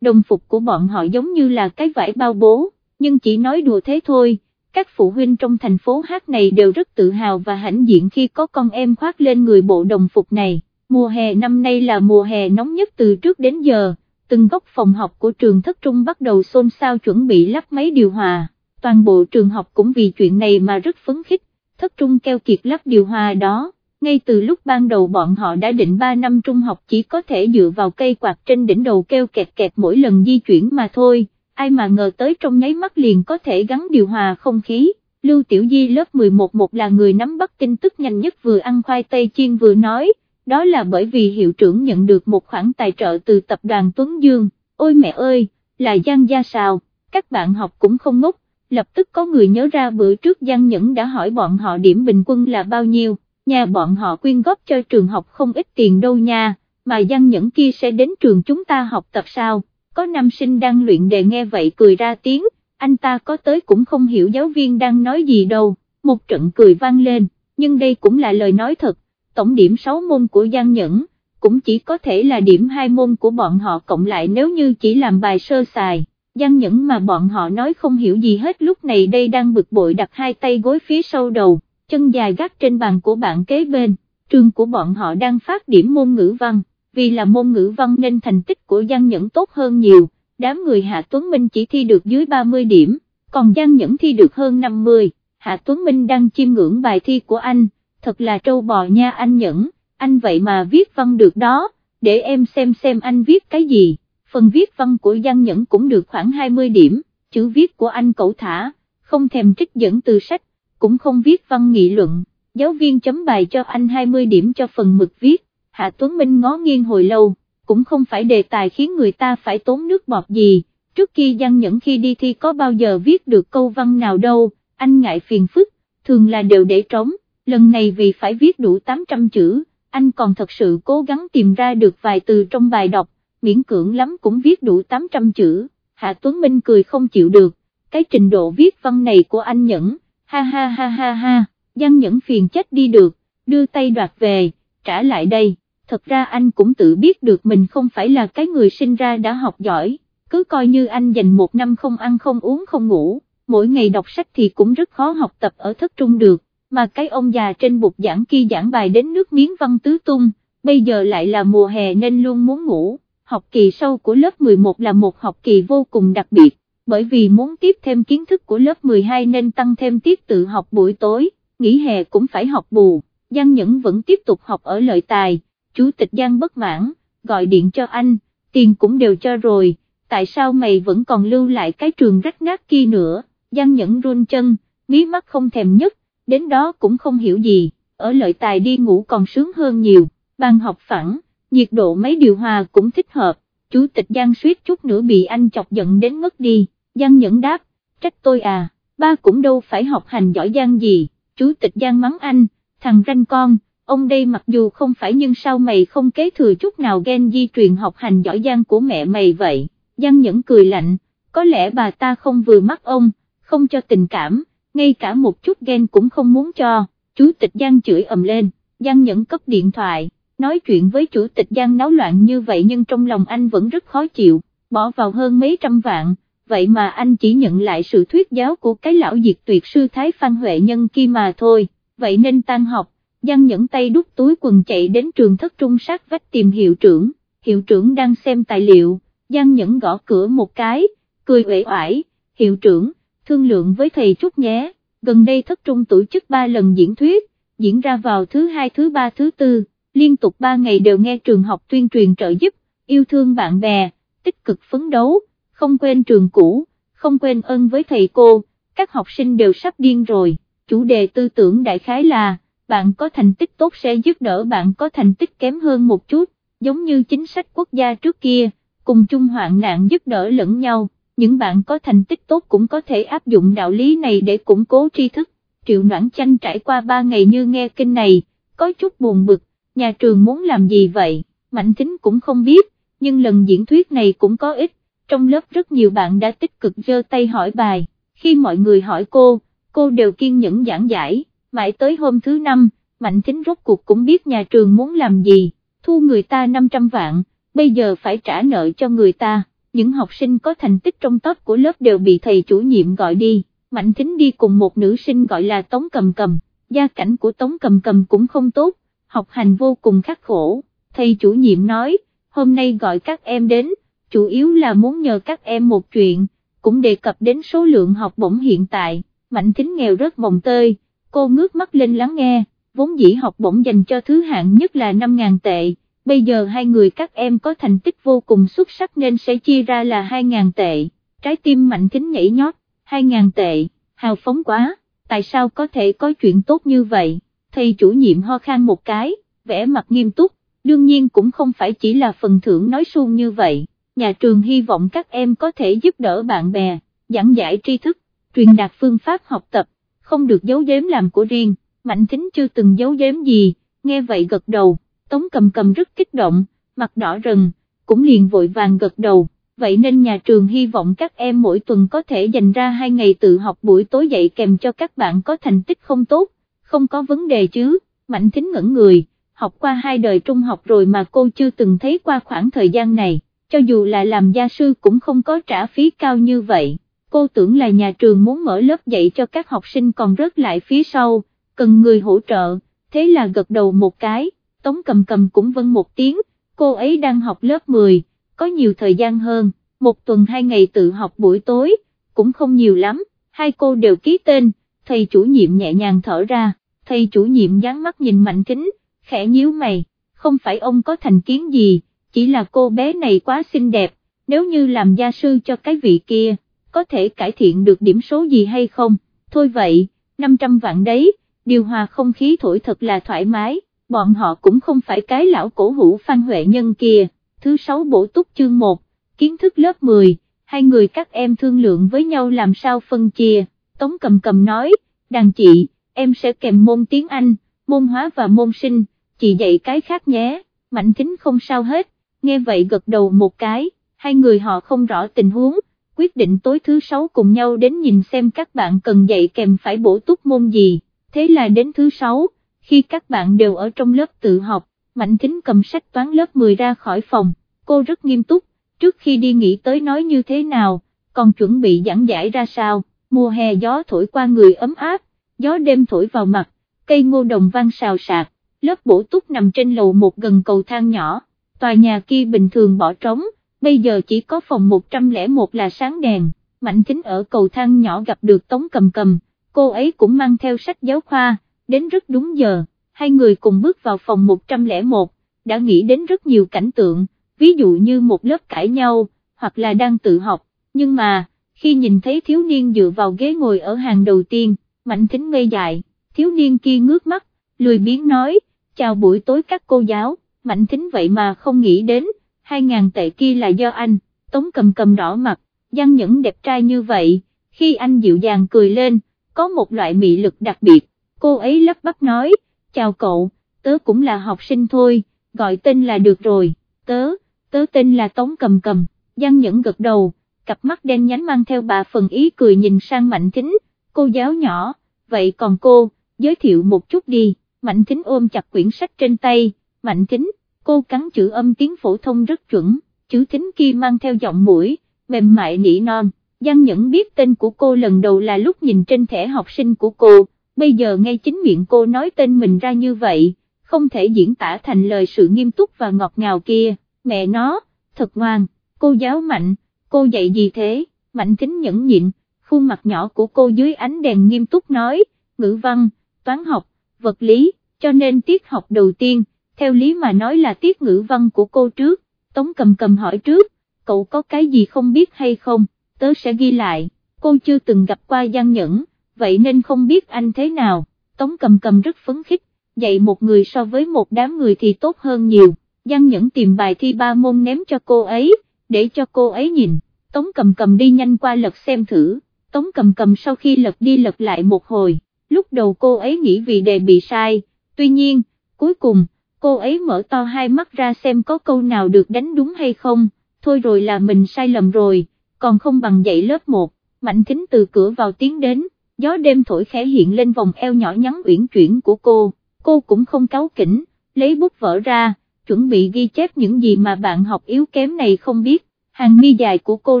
đồng phục của bọn họ giống như là cái vải bao bố, nhưng chỉ nói đùa thế thôi, các phụ huynh trong thành phố hát này đều rất tự hào và hãnh diện khi có con em khoác lên người bộ đồng phục này, mùa hè năm nay là mùa hè nóng nhất từ trước đến giờ, từng góc phòng học của trường thất trung bắt đầu xôn xao chuẩn bị lắp máy điều hòa, toàn bộ trường học cũng vì chuyện này mà rất phấn khích, thất trung keo kiệt lắp điều hòa đó ngay từ lúc ban đầu bọn họ đã định 3 năm trung học chỉ có thể dựa vào cây quạt trên đỉnh đầu kêu kẹt kẹt mỗi lần di chuyển mà thôi, ai mà ngờ tới trong nháy mắt liền có thể gắn điều hòa không khí. Lưu Tiểu Di lớp 11 một là người nắm bắt tin tức nhanh nhất vừa ăn khoai tây chiên vừa nói, đó là bởi vì hiệu trưởng nhận được một khoản tài trợ từ tập đoàn Tuấn Dương, ôi mẹ ơi, là Giang Gia Sào, các bạn học cũng không ngốc, lập tức có người nhớ ra bữa trước Giang Nhẫn đã hỏi bọn họ điểm bình quân là bao nhiêu, nhà bọn họ quyên góp cho trường học không ít tiền đâu nha, mà Giang Nhẫn kia sẽ đến trường chúng ta học tập sao, có nam sinh đang luyện đề nghe vậy cười ra tiếng, anh ta có tới cũng không hiểu giáo viên đang nói gì đâu, một trận cười vang lên, nhưng đây cũng là lời nói thật, tổng điểm 6 môn của Giang Nhẫn, cũng chỉ có thể là điểm 2 môn của bọn họ cộng lại nếu như chỉ làm bài sơ sài. Giang Nhẫn mà bọn họ nói không hiểu gì hết lúc này đây đang bực bội đặt hai tay gối phía sau đầu chân dài gác trên bàn của bạn kế bên, trường của bọn họ đang phát điểm môn ngữ văn, vì là môn ngữ văn nên thành tích của Giang Nhẫn tốt hơn nhiều, đám người Hạ Tuấn Minh chỉ thi được dưới 30 điểm, còn Giang Nhẫn thi được hơn 50, Hạ Tuấn Minh đang chiêm ngưỡng bài thi của anh, thật là trâu bò nha anh Nhẫn, anh vậy mà viết văn được đó, để em xem xem anh viết cái gì, phần viết văn của Giang Nhẫn cũng được khoảng 20 điểm, chữ viết của anh cậu thả, không thèm trích dẫn từ sách, cũng không viết văn nghị luận, giáo viên chấm bài cho anh 20 điểm cho phần mực viết, Hạ Tuấn Minh ngó nghiêng hồi lâu, cũng không phải đề tài khiến người ta phải tốn nước bọt gì, trước kia Giang Nhẫn khi đi thi có bao giờ viết được câu văn nào đâu, anh ngại phiền phức, thường là đều để trống, lần này vì phải viết đủ 800 chữ, anh còn thật sự cố gắng tìm ra được vài từ trong bài đọc, miễn cưỡng lắm cũng viết đủ 800 chữ, Hạ Tuấn Minh cười không chịu được, cái trình độ viết văn này của anh Nhẫn, ha ha ha ha ha, Giang Nhẫn phiền chết đi được, đưa tay đoạt về, trả lại đây, thật ra anh cũng tự biết được mình không phải là cái người sinh ra đã học giỏi, cứ coi như anh dành một năm không ăn không uống không ngủ, mỗi ngày đọc sách thì cũng rất khó học tập ở thất trung được, mà cái ông già trên bục giảng kia giảng bài đến nước miếng văn tứ tung, bây giờ lại là mùa hè nên luôn muốn ngủ, học kỳ sau của lớp 11 là một học kỳ vô cùng đặc biệt bởi vì muốn tiếp thêm kiến thức của lớp 12 nên tăng thêm tiết tự học buổi tối, nghỉ hè cũng phải học bù, Giang Nhẫn vẫn tiếp tục học ở lợi tài, chủ tịch Giang bất mãn, gọi điện cho anh, tiền cũng đều cho rồi, tại sao mày vẫn còn lưu lại cái trường rách nát kia nữa, Giang Nhẫn run chân, mí mắt không thèm nhất, đến đó cũng không hiểu gì, ở lợi tài đi ngủ còn sướng hơn nhiều, bàn học phẳng, nhiệt độ mấy điều hòa cũng thích hợp, chủ tịch Giang suýt chút nữa bị anh chọc giận đến ngất đi, Giang Nhẫn đáp, trách tôi à, ba cũng đâu phải học hành giỏi Giang gì, chủ tịch Giang mắng anh, thằng ranh con, ông đây mặc dù không phải nhưng sao mày không kế thừa chút nào ghen di truyền học hành giỏi Giang của mẹ mày vậy, Giang Nhẫn cười lạnh, có lẽ bà ta không vừa mắt ông, không cho tình cảm, ngay cả một chút ghen cũng không muốn cho, chủ tịch Giang chửi ầm lên, Giang Nhẫn cấp điện thoại, nói chuyện với chủ tịch Giang náo loạn như vậy nhưng trong lòng anh vẫn rất khó chịu, bỏ vào hơn mấy trăm vạn, vậy mà anh chỉ nhận lại sự thuyết giáo của cái lão diệt tuyệt sư Thái Phan Huệ Nhân kia mà thôi, vậy nên tan học, Giang Nhẫn tay đút túi quần chạy đến trường thất trung sát vách tìm hiệu trưởng, hiệu trưởng đang xem tài liệu, Giang Nhẫn gõ cửa một cái, cười uể oải, hiệu trưởng, thương lượng với thầy chút nhé, gần đây thất trung tổ chức ba lần diễn thuyết, diễn ra vào thứ hai thứ ba thứ tư, liên tục 3 ngày đều nghe trường học tuyên truyền trợ giúp, yêu thương bạn bè, tích cực phấn đấu, không quên trường cũ, không quên ơn với thầy cô, các học sinh đều sắp điên rồi, chủ đề tư tưởng đại khái là, bạn có thành tích tốt sẽ giúp đỡ bạn có thành tích kém hơn một chút, giống như chính sách quốc gia trước kia, cùng chung hoạn nạn giúp đỡ lẫn nhau những bạn có thành tích tốt cũng có thể áp dụng đạo lý này để củng cố tri thức. Triệu Noãn Chanh trải qua ba ngày như nghe kinh này, có chút buồn bực, nhà trường muốn làm gì vậy, Mạnh Thính cũng không biết, nhưng lần diễn thuyết này cũng có ích, trong lớp rất nhiều bạn đã tích cực giơ tay hỏi bài, khi mọi người hỏi cô, cô đều kiên nhẫn giảng giải, mãi tới hôm thứ năm, Mạnh Thính rốt cuộc cũng biết nhà trường muốn làm gì, thu người ta 500 vạn, bây giờ phải trả nợ cho người ta. Những học sinh có thành tích trong top của lớp đều bị thầy chủ nhiệm gọi đi, Mạnh Thính đi cùng một nữ sinh gọi là Tống Cầm Cầm, gia cảnh của Tống Cầm Cầm cũng không tốt, học hành vô cùng khắc khổ, thầy chủ nhiệm nói, hôm nay gọi các em đến, chủ yếu là muốn nhờ các em một chuyện, cũng đề cập đến số lượng học bổng hiện tại, Mạnh Thính nghèo rất bồng tơi, cô ngước mắt lên lắng nghe, vốn dĩ học bổng dành cho thứ hạng nhất là 5.000 tệ bây giờ hai người các em có thành tích vô cùng xuất sắc nên sẽ chia ra là 2.000 tệ, trái tim mạnh thính nhảy nhót, 2.000 tệ, hào phóng quá, tại sao có thể có chuyện tốt như vậy, thầy chủ nhiệm ho khan một cái, vẽ mặt nghiêm túc, đương nhiên cũng không phải chỉ là phần thưởng nói suông như vậy, nhà trường hy vọng các em có thể giúp đỡ bạn bè, giảng giải tri thức, truyền đạt phương pháp học tập, không được giấu giếm làm của riêng, mạnh tính chưa từng giấu giếm gì, nghe vậy gật đầu. Tống cầm cầm rất kích động, mặt đỏ rần, cũng liền vội vàng gật đầu, vậy nên nhà trường hy vọng các em mỗi tuần có thể dành ra hai ngày tự học buổi tối dạy kèm cho các bạn có thành tích không tốt, không có vấn đề chứ, mạnh thính ngẩn người, học qua hai đời trung học rồi mà cô chưa từng thấy qua khoảng thời gian này, cho dù là làm gia sư cũng không có trả phí cao như vậy, cô tưởng là nhà trường muốn mở lớp dạy cho các học sinh còn rớt lại phía sau, cần người hỗ trợ, thế là gật đầu một cái. Tống cầm cầm cũng vâng một tiếng, cô ấy đang học lớp 10, có nhiều thời gian hơn, một tuần hai ngày tự học buổi tối, cũng không nhiều lắm, hai cô đều ký tên, thầy chủ nhiệm nhẹ nhàng thở ra, thầy chủ nhiệm dán mắt nhìn mạnh kính, khẽ nhíu mày, không phải ông có thành kiến gì, chỉ là cô bé này quá xinh đẹp, nếu như làm gia sư cho cái vị kia, có thể cải thiện được điểm số gì hay không, thôi vậy, 500 vạn đấy, điều hòa không khí thổi thật là thoải mái bọn họ cũng không phải cái lão cổ hủ Phan Huệ Nhân kia, thứ sáu bổ túc chương 1, kiến thức lớp 10, hai người các em thương lượng với nhau làm sao phân chia, Tống cầm cầm nói, đàn chị, em sẽ kèm môn tiếng Anh, môn hóa và môn sinh, chị dạy cái khác nhé, mạnh thính không sao hết, nghe vậy gật đầu một cái, hai người họ không rõ tình huống, quyết định tối thứ sáu cùng nhau đến nhìn xem các bạn cần dạy kèm phải bổ túc môn gì, thế là đến thứ sáu khi các bạn đều ở trong lớp tự học, Mạnh Thính cầm sách toán lớp 10 ra khỏi phòng, cô rất nghiêm túc, trước khi đi nghỉ tới nói như thế nào, còn chuẩn bị giảng giải ra sao, mùa hè gió thổi qua người ấm áp, gió đêm thổi vào mặt, cây ngô đồng vang xào sạc, lớp bổ túc nằm trên lầu một gần cầu thang nhỏ, tòa nhà kia bình thường bỏ trống, bây giờ chỉ có phòng 101 là sáng đèn, Mạnh Thính ở cầu thang nhỏ gặp được Tống Cầm Cầm, cô ấy cũng mang theo sách giáo khoa, đến rất đúng giờ, hai người cùng bước vào phòng 101, đã nghĩ đến rất nhiều cảnh tượng, ví dụ như một lớp cãi nhau, hoặc là đang tự học, nhưng mà, khi nhìn thấy thiếu niên dựa vào ghế ngồi ở hàng đầu tiên, Mạnh Thính ngây dại, thiếu niên kia ngước mắt, lười biếng nói, chào buổi tối các cô giáo, Mạnh Thính vậy mà không nghĩ đến, hai ngàn tệ kia là do anh, Tống cầm cầm đỏ mặt, Giang Nhẫn đẹp trai như vậy, khi anh dịu dàng cười lên, có một loại mị lực đặc biệt, cô ấy lắp bắp nói, chào cậu, tớ cũng là học sinh thôi, gọi tên là được rồi, tớ, tớ tên là Tống cầm cầm, Giang Nhẫn gật đầu, cặp mắt đen nhánh mang theo bà phần ý cười nhìn sang Mạnh Thính, cô giáo nhỏ, vậy còn cô, giới thiệu một chút đi, Mạnh Thính ôm chặt quyển sách trên tay, Mạnh Thính, cô cắn chữ âm tiếng phổ thông rất chuẩn, chữ Thính kia mang theo giọng mũi, mềm mại nỉ non, Giang Nhẫn biết tên của cô lần đầu là lúc nhìn trên thẻ học sinh của cô, bây giờ ngay chính miệng cô nói tên mình ra như vậy, không thể diễn tả thành lời sự nghiêm túc và ngọt ngào kia, mẹ nó, thật ngoan, cô giáo mạnh, cô dạy gì thế, mạnh Thính nhẫn nhịn, khuôn mặt nhỏ của cô dưới ánh đèn nghiêm túc nói, ngữ văn, toán học, vật lý, cho nên tiết học đầu tiên, theo lý mà nói là tiết ngữ văn của cô trước, Tống cầm cầm hỏi trước, cậu có cái gì không biết hay không, tớ sẽ ghi lại, cô chưa từng gặp qua Giang Nhẫn, vậy nên không biết anh thế nào, Tống cầm cầm rất phấn khích, dạy một người so với một đám người thì tốt hơn nhiều, Giang Nhẫn tìm bài thi ba môn ném cho cô ấy, để cho cô ấy nhìn, Tống cầm cầm đi nhanh qua lật xem thử, Tống cầm cầm sau khi lật đi lật lại một hồi, lúc đầu cô ấy nghĩ vì đề bị sai, tuy nhiên, cuối cùng, cô ấy mở to hai mắt ra xem có câu nào được đánh đúng hay không, thôi rồi là mình sai lầm rồi, còn không bằng dạy lớp 1, Mạnh Thính từ cửa vào tiến đến, gió đêm thổi khẽ hiện lên vòng eo nhỏ nhắn uyển chuyển của cô, cô cũng không cáu kỉnh, lấy bút vỡ ra, chuẩn bị ghi chép những gì mà bạn học yếu kém này không biết, hàng mi dài của cô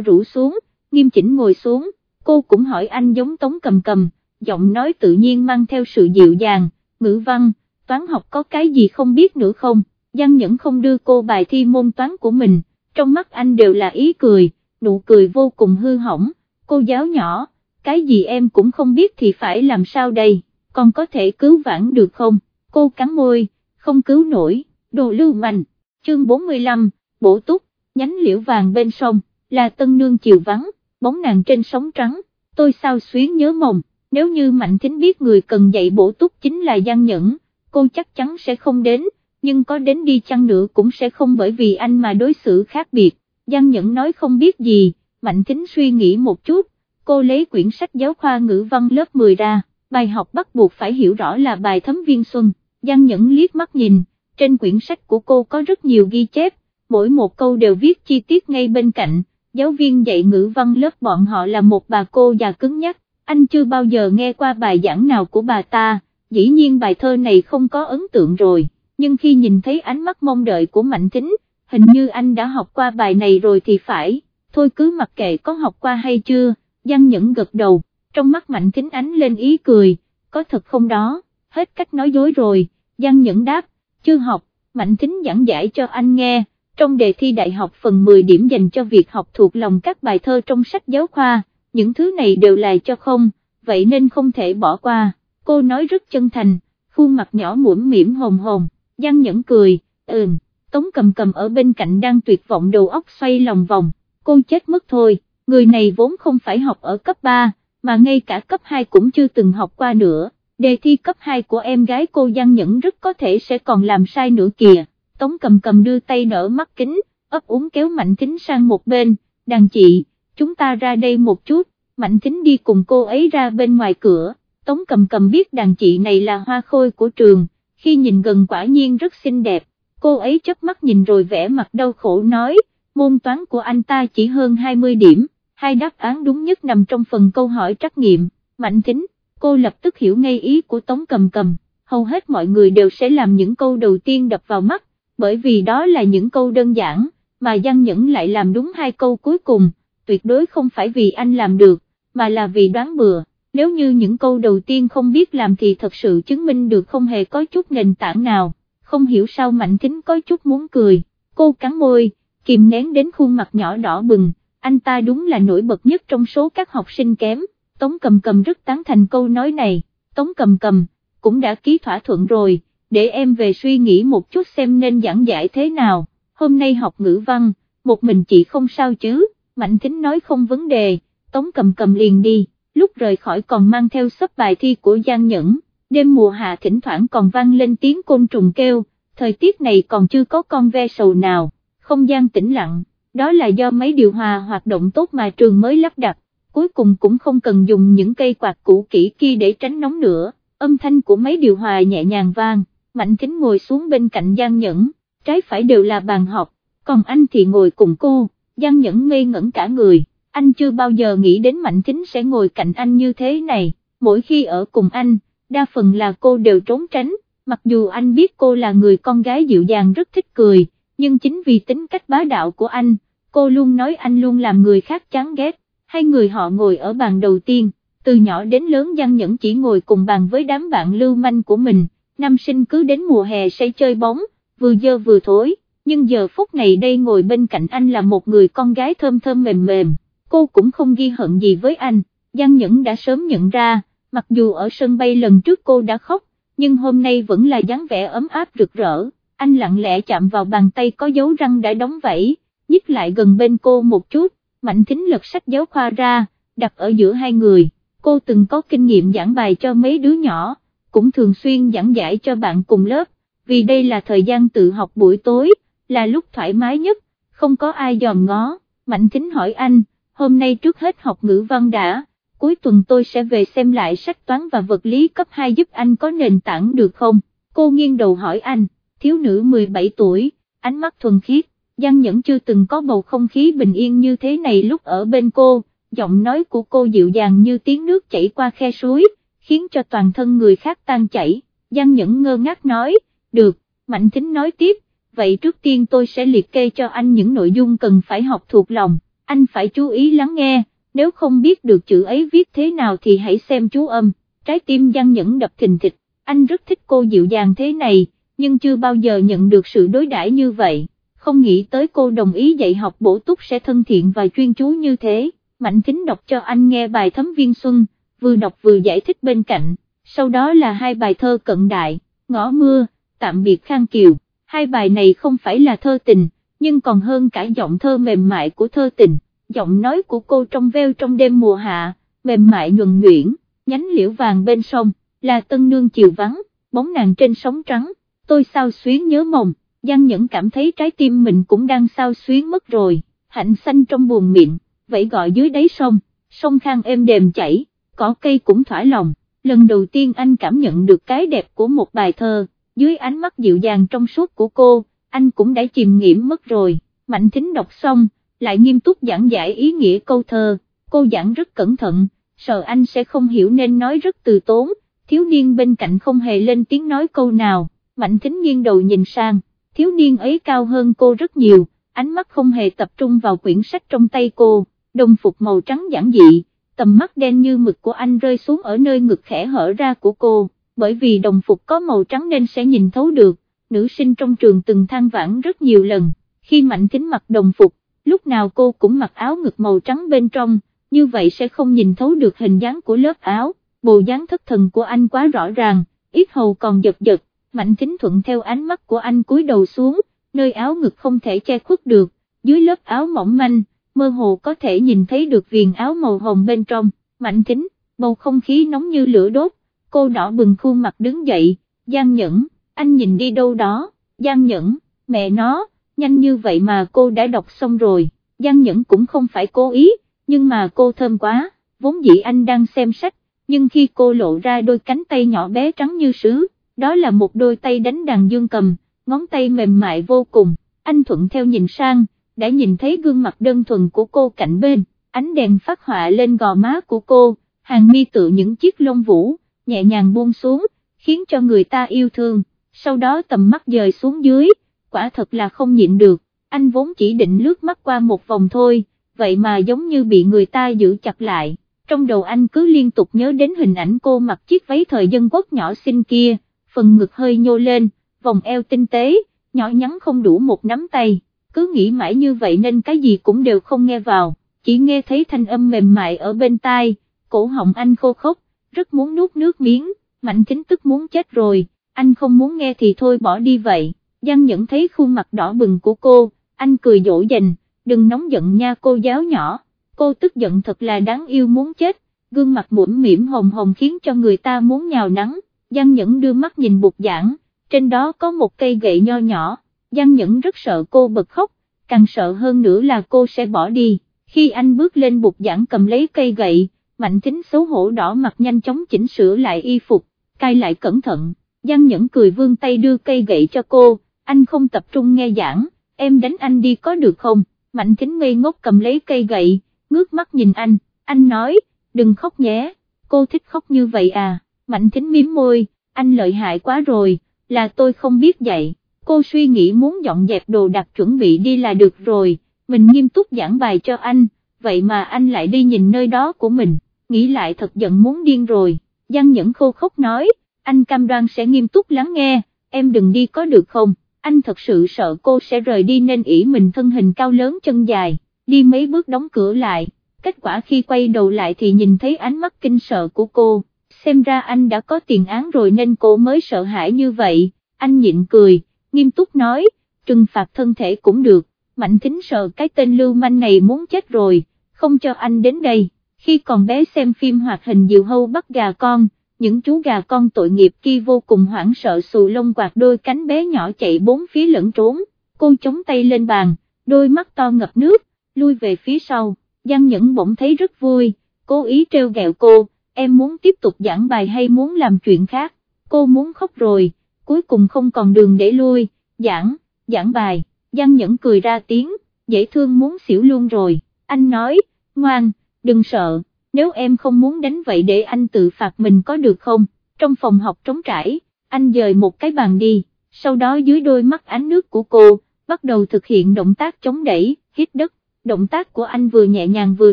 rủ xuống, nghiêm chỉnh ngồi xuống, cô cũng hỏi anh giống tống cầm cầm, giọng nói tự nhiên mang theo sự dịu dàng, ngữ văn, toán học có cái gì không biết nữa không, Giang Nhẫn không đưa cô bài thi môn toán của mình, trong mắt anh đều là ý cười, nụ cười vô cùng hư hỏng, cô giáo nhỏ, cái gì em cũng không biết thì phải làm sao đây, còn có thể cứu vãn được không, cô cắn môi, không cứu nổi, đồ lưu manh, chương 45, bổ túc, nhánh liễu vàng bên sông, là tân nương chiều vắng, bóng nàng trên sóng trắng, tôi sao xuyến nhớ mộng, nếu như Mạnh Thính biết người cần dạy bổ túc chính là Giang Nhẫn, cô chắc chắn sẽ không đến, nhưng có đến đi chăng nữa cũng sẽ không bởi vì anh mà đối xử khác biệt, Giang Nhẫn nói không biết gì, Mạnh Thính suy nghĩ một chút, cô lấy quyển sách giáo khoa ngữ văn lớp 10 ra, bài học bắt buộc phải hiểu rõ là bài thấm viên xuân, Giang Nhẫn liếc mắt nhìn, trên quyển sách của cô có rất nhiều ghi chép, mỗi một câu đều viết chi tiết ngay bên cạnh, giáo viên dạy ngữ văn lớp bọn họ là một bà cô già cứng nhắc, anh chưa bao giờ nghe qua bài giảng nào của bà ta, dĩ nhiên bài thơ này không có ấn tượng rồi, nhưng khi nhìn thấy ánh mắt mong đợi của Mạnh Thính, hình như anh đã học qua bài này rồi thì phải, thôi cứ mặc kệ có học qua hay chưa, Giang Nhẫn gật đầu, trong mắt Mạnh Thính ánh lên ý cười, có thật không đó, hết cách nói dối rồi, Giang Nhẫn đáp, chưa học, Mạnh Thính giảng giải cho anh nghe, trong đề thi đại học phần 10 điểm dành cho việc học thuộc lòng các bài thơ trong sách giáo khoa, những thứ này đều là cho không, vậy nên không thể bỏ qua, cô nói rất chân thành, khuôn mặt nhỏ mũm mỉm hồng hồng, Giang Nhẫn cười, ừm, Tống cầm cầm ở bên cạnh đang tuyệt vọng đầu óc xoay lòng vòng, cô chết mất thôi, người này vốn không phải học ở cấp 3, mà ngay cả cấp 2 cũng chưa từng học qua nữa, đề thi cấp 2 của em gái cô Giang Nhẫn rất có thể sẽ còn làm sai nữa kìa, Tống cầm cầm đưa tay nở mắt kính, ấp úng kéo Mạnh kính sang một bên, đàn chị, chúng ta ra đây một chút, Mạnh kính đi cùng cô ấy ra bên ngoài cửa, Tống cầm cầm biết đàn chị này là hoa khôi của trường, khi nhìn gần quả nhiên rất xinh đẹp, cô ấy chớp mắt nhìn rồi vẽ mặt đau khổ nói, môn toán của anh ta chỉ hơn 20 điểm, hai đáp án đúng nhất nằm trong phần câu hỏi trắc nghiệm, Mạnh kính, cô lập tức hiểu ngay ý của Tống cầm cầm, hầu hết mọi người đều sẽ làm những câu đầu tiên đập vào mắt, bởi vì đó là những câu đơn giản, mà Giang Nhẫn lại làm đúng hai câu cuối cùng, tuyệt đối không phải vì anh làm được, mà là vì đoán bừa, nếu như những câu đầu tiên không biết làm thì thật sự chứng minh được không hề có chút nền tảng nào, không hiểu sao Mạnh Thính có chút muốn cười, cô cắn môi, kìm nén đến khuôn mặt nhỏ đỏ bừng, anh ta đúng là nổi bật nhất trong số các học sinh kém, Tống cầm cầm rất tán thành câu nói này, Tống cầm cầm, cũng đã ký thỏa thuận rồi, để em về suy nghĩ một chút xem nên giảng giải thế nào, hôm nay học ngữ văn, một mình chị không sao chứ, Mạnh Thính nói không vấn đề, Tống cầm cầm liền đi, lúc rời khỏi còn mang theo sấp bài thi của Giang Nhẫn, đêm mùa hạ thỉnh thoảng còn vang lên tiếng côn trùng kêu, thời tiết này còn chưa có con ve sầu nào, không gian tĩnh lặng, đó là do máy điều hòa hoạt động tốt mà trường mới lắp đặt, cuối cùng cũng không cần dùng những cây quạt cũ kỹ kia để tránh nóng nữa, âm thanh của máy điều hòa nhẹ nhàng vang, Mạnh Kính ngồi xuống bên cạnh Giang Nhẫn, trái phải đều là bàn học, còn anh thì ngồi cùng cô, Giang Nhẫn ngây ngẩn cả người, anh chưa bao giờ nghĩ đến Mạnh Kính sẽ ngồi cạnh anh như thế này, mỗi khi ở cùng anh, đa phần là cô đều trốn tránh, mặc dù anh biết cô là người con gái dịu dàng rất thích cười, nhưng chính vì tính cách bá đạo của anh, cô luôn nói anh luôn làm người khác chán ghét, hai người họ ngồi ở bàn đầu tiên, từ nhỏ đến lớn Giang Nhẫn chỉ ngồi cùng bàn với đám bạn lưu manh của mình, nam sinh cứ đến mùa hè say chơi bóng, vừa dơ vừa thối, nhưng giờ phút này đây ngồi bên cạnh anh là một người con gái thơm thơm mềm mềm, cô cũng không ghi hận gì với anh, Giang Nhẫn đã sớm nhận ra, mặc dù ở sân bay lần trước cô đã khóc, nhưng hôm nay vẫn là dáng vẻ ấm áp rực rỡ, anh lặng lẽ chạm vào bàn tay có dấu răng đã đóng vẫy, nhích lại gần bên cô một chút, mạnh thính lật sách giáo khoa ra, đặt ở giữa hai người, cô từng có kinh nghiệm giảng bài cho mấy đứa nhỏ, cũng thường xuyên giảng giải cho bạn cùng lớp, vì đây là thời gian tự học buổi tối, là lúc thoải mái nhất, không có ai dòm ngó, mạnh thính hỏi anh, hôm nay trước hết học ngữ văn đã cuối tuần tôi sẽ về xem lại sách toán và vật lý cấp 2 giúp anh có nền tảng được không, cô nghiêng đầu hỏi anh, thiếu nữ 17 tuổi, ánh mắt thuần khiết, Giang Nhẫn chưa từng có bầu không khí bình yên như thế này lúc ở bên cô, giọng nói của cô dịu dàng như tiếng nước chảy qua khe suối, khiến cho toàn thân người khác tan chảy, Giang Nhẫn ngơ ngác nói, được, Mạnh Thính nói tiếp, vậy trước tiên tôi sẽ liệt kê cho anh những nội dung cần phải học thuộc lòng, anh phải chú ý lắng nghe nếu không biết được chữ ấy viết thế nào thì hãy xem chú âm, trái tim Giang Nhẫn đập thình thịch, anh rất thích cô dịu dàng thế này, nhưng chưa bao giờ nhận được sự đối đãi như vậy, không nghĩ tới cô đồng ý dạy học bổ túc sẽ thân thiện và chuyên chú như thế, Mạnh Thính đọc cho anh nghe bài Thấm Viên Xuân, vừa đọc vừa giải thích bên cạnh, sau đó là hai bài thơ cận đại, Ngõ Mưa, Tạm biệt Khang Kiều, hai bài này không phải là thơ tình, nhưng còn hơn cả giọng thơ mềm mại của thơ tình giọng nói của cô trong veo trong đêm mùa hạ, mềm mại nhuần nhuyễn, nhánh liễu vàng bên sông, là tân nương chiều vắng, bóng nàng trên sóng trắng, tôi sao xuyến nhớ mộng, Giang Nhẫn cảm thấy trái tim mình cũng đang sao xuyến mất rồi, hạnh xanh trong buồn miệng, vậy gọi dưới đáy sông, sông khang êm đềm chảy, cỏ cây cũng thỏa lòng, lần đầu tiên anh cảm nhận được cái đẹp của một bài thơ, dưới ánh mắt dịu dàng trong suốt của cô, anh cũng đã chìm nghiệm mất rồi, mạnh thính đọc xong, lại nghiêm túc giảng giải ý nghĩa câu thơ, cô giảng rất cẩn thận, sợ anh sẽ không hiểu nên nói rất từ tốn, thiếu niên bên cạnh không hề lên tiếng nói câu nào, mạnh thính nghiêng đầu nhìn sang, thiếu niên ấy cao hơn cô rất nhiều, ánh mắt không hề tập trung vào quyển sách trong tay cô, đồng phục màu trắng giản dị, tầm mắt đen như mực của anh rơi xuống ở nơi ngực khẽ hở ra của cô, bởi vì đồng phục có màu trắng nên sẽ nhìn thấu được, nữ sinh trong trường từng than vãn rất nhiều lần, khi mạnh thính mặc đồng phục, lúc nào cô cũng mặc áo ngực màu trắng bên trong, như vậy sẽ không nhìn thấu được hình dáng của lớp áo, bộ dáng thất thần của anh quá rõ ràng, ít hầu còn giật giật, mạnh thính thuận theo ánh mắt của anh cúi đầu xuống, nơi áo ngực không thể che khuất được, dưới lớp áo mỏng manh, mơ hồ có thể nhìn thấy được viền áo màu hồng bên trong, mạnh kính, bầu không khí nóng như lửa đốt, cô đỏ bừng khuôn mặt đứng dậy, Giang Nhẫn, anh nhìn đi đâu đó, Giang Nhẫn, mẹ nó, nhanh như vậy mà cô đã đọc xong rồi, Giang Nhẫn cũng không phải cố ý, nhưng mà cô thơm quá, vốn dĩ anh đang xem sách, nhưng khi cô lộ ra đôi cánh tay nhỏ bé trắng như sứ, đó là một đôi tay đánh đàn dương cầm, ngón tay mềm mại vô cùng, anh thuận theo nhìn sang, đã nhìn thấy gương mặt đơn thuần của cô cạnh bên, ánh đèn phát họa lên gò má của cô, hàng mi tự những chiếc lông vũ, nhẹ nhàng buông xuống, khiến cho người ta yêu thương, sau đó tầm mắt dời xuống dưới, quả thật là không nhịn được, anh vốn chỉ định lướt mắt qua một vòng thôi, vậy mà giống như bị người ta giữ chặt lại, trong đầu anh cứ liên tục nhớ đến hình ảnh cô mặc chiếc váy thời dân quốc nhỏ xinh kia, phần ngực hơi nhô lên, vòng eo tinh tế, nhỏ nhắn không đủ một nắm tay, cứ nghĩ mãi như vậy nên cái gì cũng đều không nghe vào, chỉ nghe thấy thanh âm mềm mại ở bên tai, cổ họng anh khô khốc, rất muốn nuốt nước miếng, mạnh kính tức muốn chết rồi, anh không muốn nghe thì thôi bỏ đi vậy, Giang Nhẫn thấy khuôn mặt đỏ bừng của cô, anh cười dỗ dành, đừng nóng giận nha cô giáo nhỏ, cô tức giận thật là đáng yêu muốn chết, gương mặt mũm mỉm hồng hồng khiến cho người ta muốn nhào nắng, Giang Nhẫn đưa mắt nhìn bục giảng, trên đó có một cây gậy nho nhỏ, Giang Nhẫn rất sợ cô bật khóc, càng sợ hơn nữa là cô sẽ bỏ đi, khi anh bước lên bục giảng cầm lấy cây gậy, Mạnh Thính xấu hổ đỏ mặt nhanh chóng chỉnh sửa lại y phục, cai lại cẩn thận, Giang Nhẫn cười vương tay đưa cây gậy cho cô, anh không tập trung nghe giảng, em đánh anh đi có được không, Mạnh Thính ngây ngốc cầm lấy cây gậy, ngước mắt nhìn anh, anh nói, đừng khóc nhé, cô thích khóc như vậy à, Mạnh Thính miếm môi, anh lợi hại quá rồi, là tôi không biết dạy, cô suy nghĩ muốn dọn dẹp đồ đạc chuẩn bị đi là được rồi, mình nghiêm túc giảng bài cho anh, vậy mà anh lại đi nhìn nơi đó của mình, nghĩ lại thật giận muốn điên rồi, Giang Nhẫn khô khóc nói, anh cam đoan sẽ nghiêm túc lắng nghe, em đừng đi có được không, anh thật sự sợ cô sẽ rời đi nên ỷ mình thân hình cao lớn chân dài, đi mấy bước đóng cửa lại, kết quả khi quay đầu lại thì nhìn thấy ánh mắt kinh sợ của cô, xem ra anh đã có tiền án rồi nên cô mới sợ hãi như vậy, anh nhịn cười, nghiêm túc nói, trừng phạt thân thể cũng được, mạnh thính sợ cái tên lưu manh này muốn chết rồi, không cho anh đến đây, khi còn bé xem phim hoạt hình diều hâu bắt gà con, những chú gà con tội nghiệp kia vô cùng hoảng sợ xù lông quạt đôi cánh bé nhỏ chạy bốn phía lẫn trốn, cô chống tay lên bàn, đôi mắt to ngập nước, lui về phía sau, Giang Nhẫn bỗng thấy rất vui, cố ý treo gẹo cô, em muốn tiếp tục giảng bài hay muốn làm chuyện khác, cô muốn khóc rồi, cuối cùng không còn đường để lui, giảng, giảng bài, Giang Nhẫn cười ra tiếng, dễ thương muốn xỉu luôn rồi, anh nói, ngoan, đừng sợ, nếu em không muốn đánh vậy để anh tự phạt mình có được không, trong phòng học trống trải, anh dời một cái bàn đi, sau đó dưới đôi mắt ánh nước của cô, bắt đầu thực hiện động tác chống đẩy, hít đất, động tác của anh vừa nhẹ nhàng vừa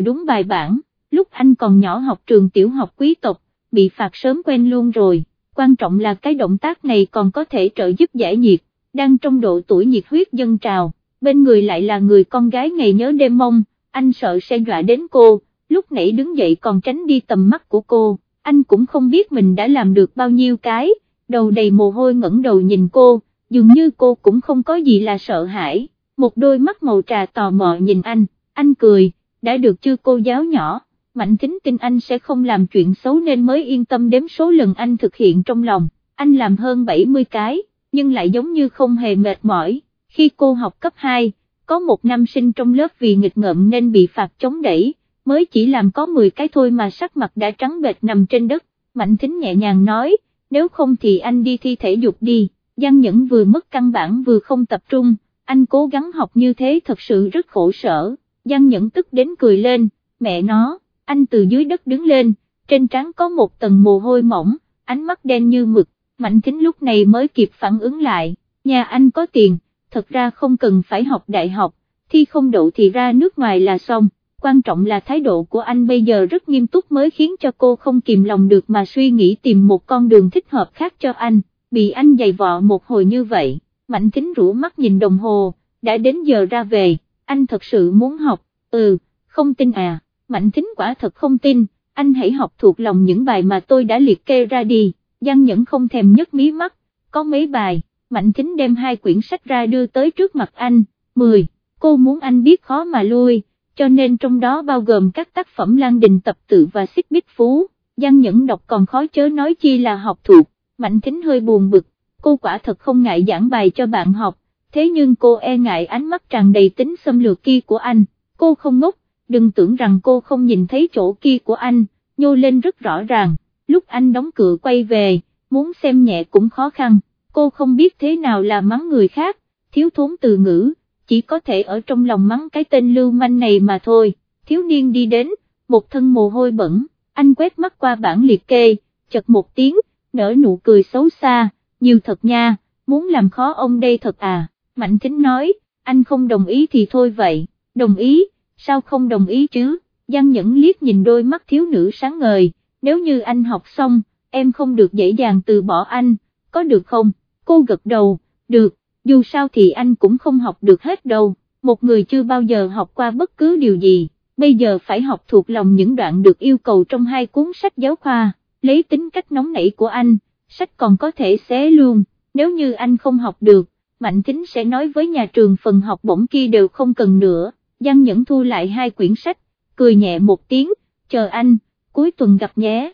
đúng bài bản, lúc anh còn nhỏ học trường tiểu học quý tộc, bị phạt sớm quen luôn rồi, quan trọng là cái động tác này còn có thể trợ giúp giải nhiệt, đang trong độ tuổi nhiệt huyết dân trào, bên người lại là người con gái ngày nhớ đêm mong, anh sợ sẽ dọa đến cô lúc nãy đứng dậy còn tránh đi tầm mắt của cô, anh cũng không biết mình đã làm được bao nhiêu cái, đầu đầy mồ hôi ngẩng đầu nhìn cô, dường như cô cũng không có gì là sợ hãi, một đôi mắt màu trà tò mò nhìn anh, anh cười, đã được chưa cô giáo nhỏ, mạnh tính tin anh sẽ không làm chuyện xấu nên mới yên tâm đếm số lần anh thực hiện trong lòng, anh làm hơn 70 cái, nhưng lại giống như không hề mệt mỏi, khi cô học cấp 2, có một nam sinh trong lớp vì nghịch ngợm nên bị phạt chống đẩy. Mới chỉ làm có 10 cái thôi mà sắc mặt đã trắng bệch nằm trên đất, Mạnh Thính nhẹ nhàng nói, nếu không thì anh đi thi thể dục đi, Giang Nhẫn vừa mất căn bản vừa không tập trung, anh cố gắng học như thế thật sự rất khổ sở, Giang Nhẫn tức đến cười lên, mẹ nó, anh từ dưới đất đứng lên, trên trán có một tầng mồ hôi mỏng, ánh mắt đen như mực, Mạnh Thính lúc này mới kịp phản ứng lại, nhà anh có tiền, thật ra không cần phải học đại học, thi không đậu thì ra nước ngoài là xong. Quan trọng là thái độ của anh bây giờ rất nghiêm túc mới khiến cho cô không kìm lòng được mà suy nghĩ tìm một con đường thích hợp khác cho anh, bị anh giày vọ một hồi như vậy, Mạnh Thính rũ mắt nhìn đồng hồ, đã đến giờ ra về, anh thật sự muốn học, ừ, không tin à, Mạnh Thính quả thật không tin, anh hãy học thuộc lòng những bài mà tôi đã liệt kê ra đi, Giang Nhẫn không thèm nhấc mí mắt, có mấy bài, Mạnh Thính đem hai quyển sách ra đưa tới trước mặt anh, 10, cô muốn anh biết khó mà lui cho nên trong đó bao gồm các tác phẩm Lan Đình tập tự và xích bích phú, Giang Nhẫn đọc còn khó chớ nói chi là học thuộc, Mạnh Thính hơi buồn bực, cô quả thật không ngại giảng bài cho bạn học, thế nhưng cô e ngại ánh mắt tràn đầy tính xâm lược kia của anh, cô không ngốc, đừng tưởng rằng cô không nhìn thấy chỗ kia của anh, nhô lên rất rõ ràng, lúc anh đóng cửa quay về, muốn xem nhẹ cũng khó khăn, cô không biết thế nào là mắng người khác, thiếu thốn từ ngữ chỉ có thể ở trong lòng mắng cái tên lưu manh này mà thôi, thiếu niên đi đến, một thân mồ hôi bẩn, anh quét mắt qua bảng liệt kê, chật một tiếng, nở nụ cười xấu xa, nhiều thật nha, muốn làm khó ông đây thật à, Mạnh Thính nói, anh không đồng ý thì thôi vậy, đồng ý, sao không đồng ý chứ, Giang Nhẫn liếc nhìn đôi mắt thiếu nữ sáng ngời, nếu như anh học xong, em không được dễ dàng từ bỏ anh, có được không, cô gật đầu, được, dù sao thì anh cũng không học được hết đâu, một người chưa bao giờ học qua bất cứ điều gì, bây giờ phải học thuộc lòng những đoạn được yêu cầu trong hai cuốn sách giáo khoa, lấy tính cách nóng nảy của anh, sách còn có thể xé luôn, nếu như anh không học được, Mạnh Thính sẽ nói với nhà trường phần học bổng kia đều không cần nữa. Giang Nhẫn thu lại hai quyển sách, cười nhẹ một tiếng, chờ anh, cuối tuần gặp nhé.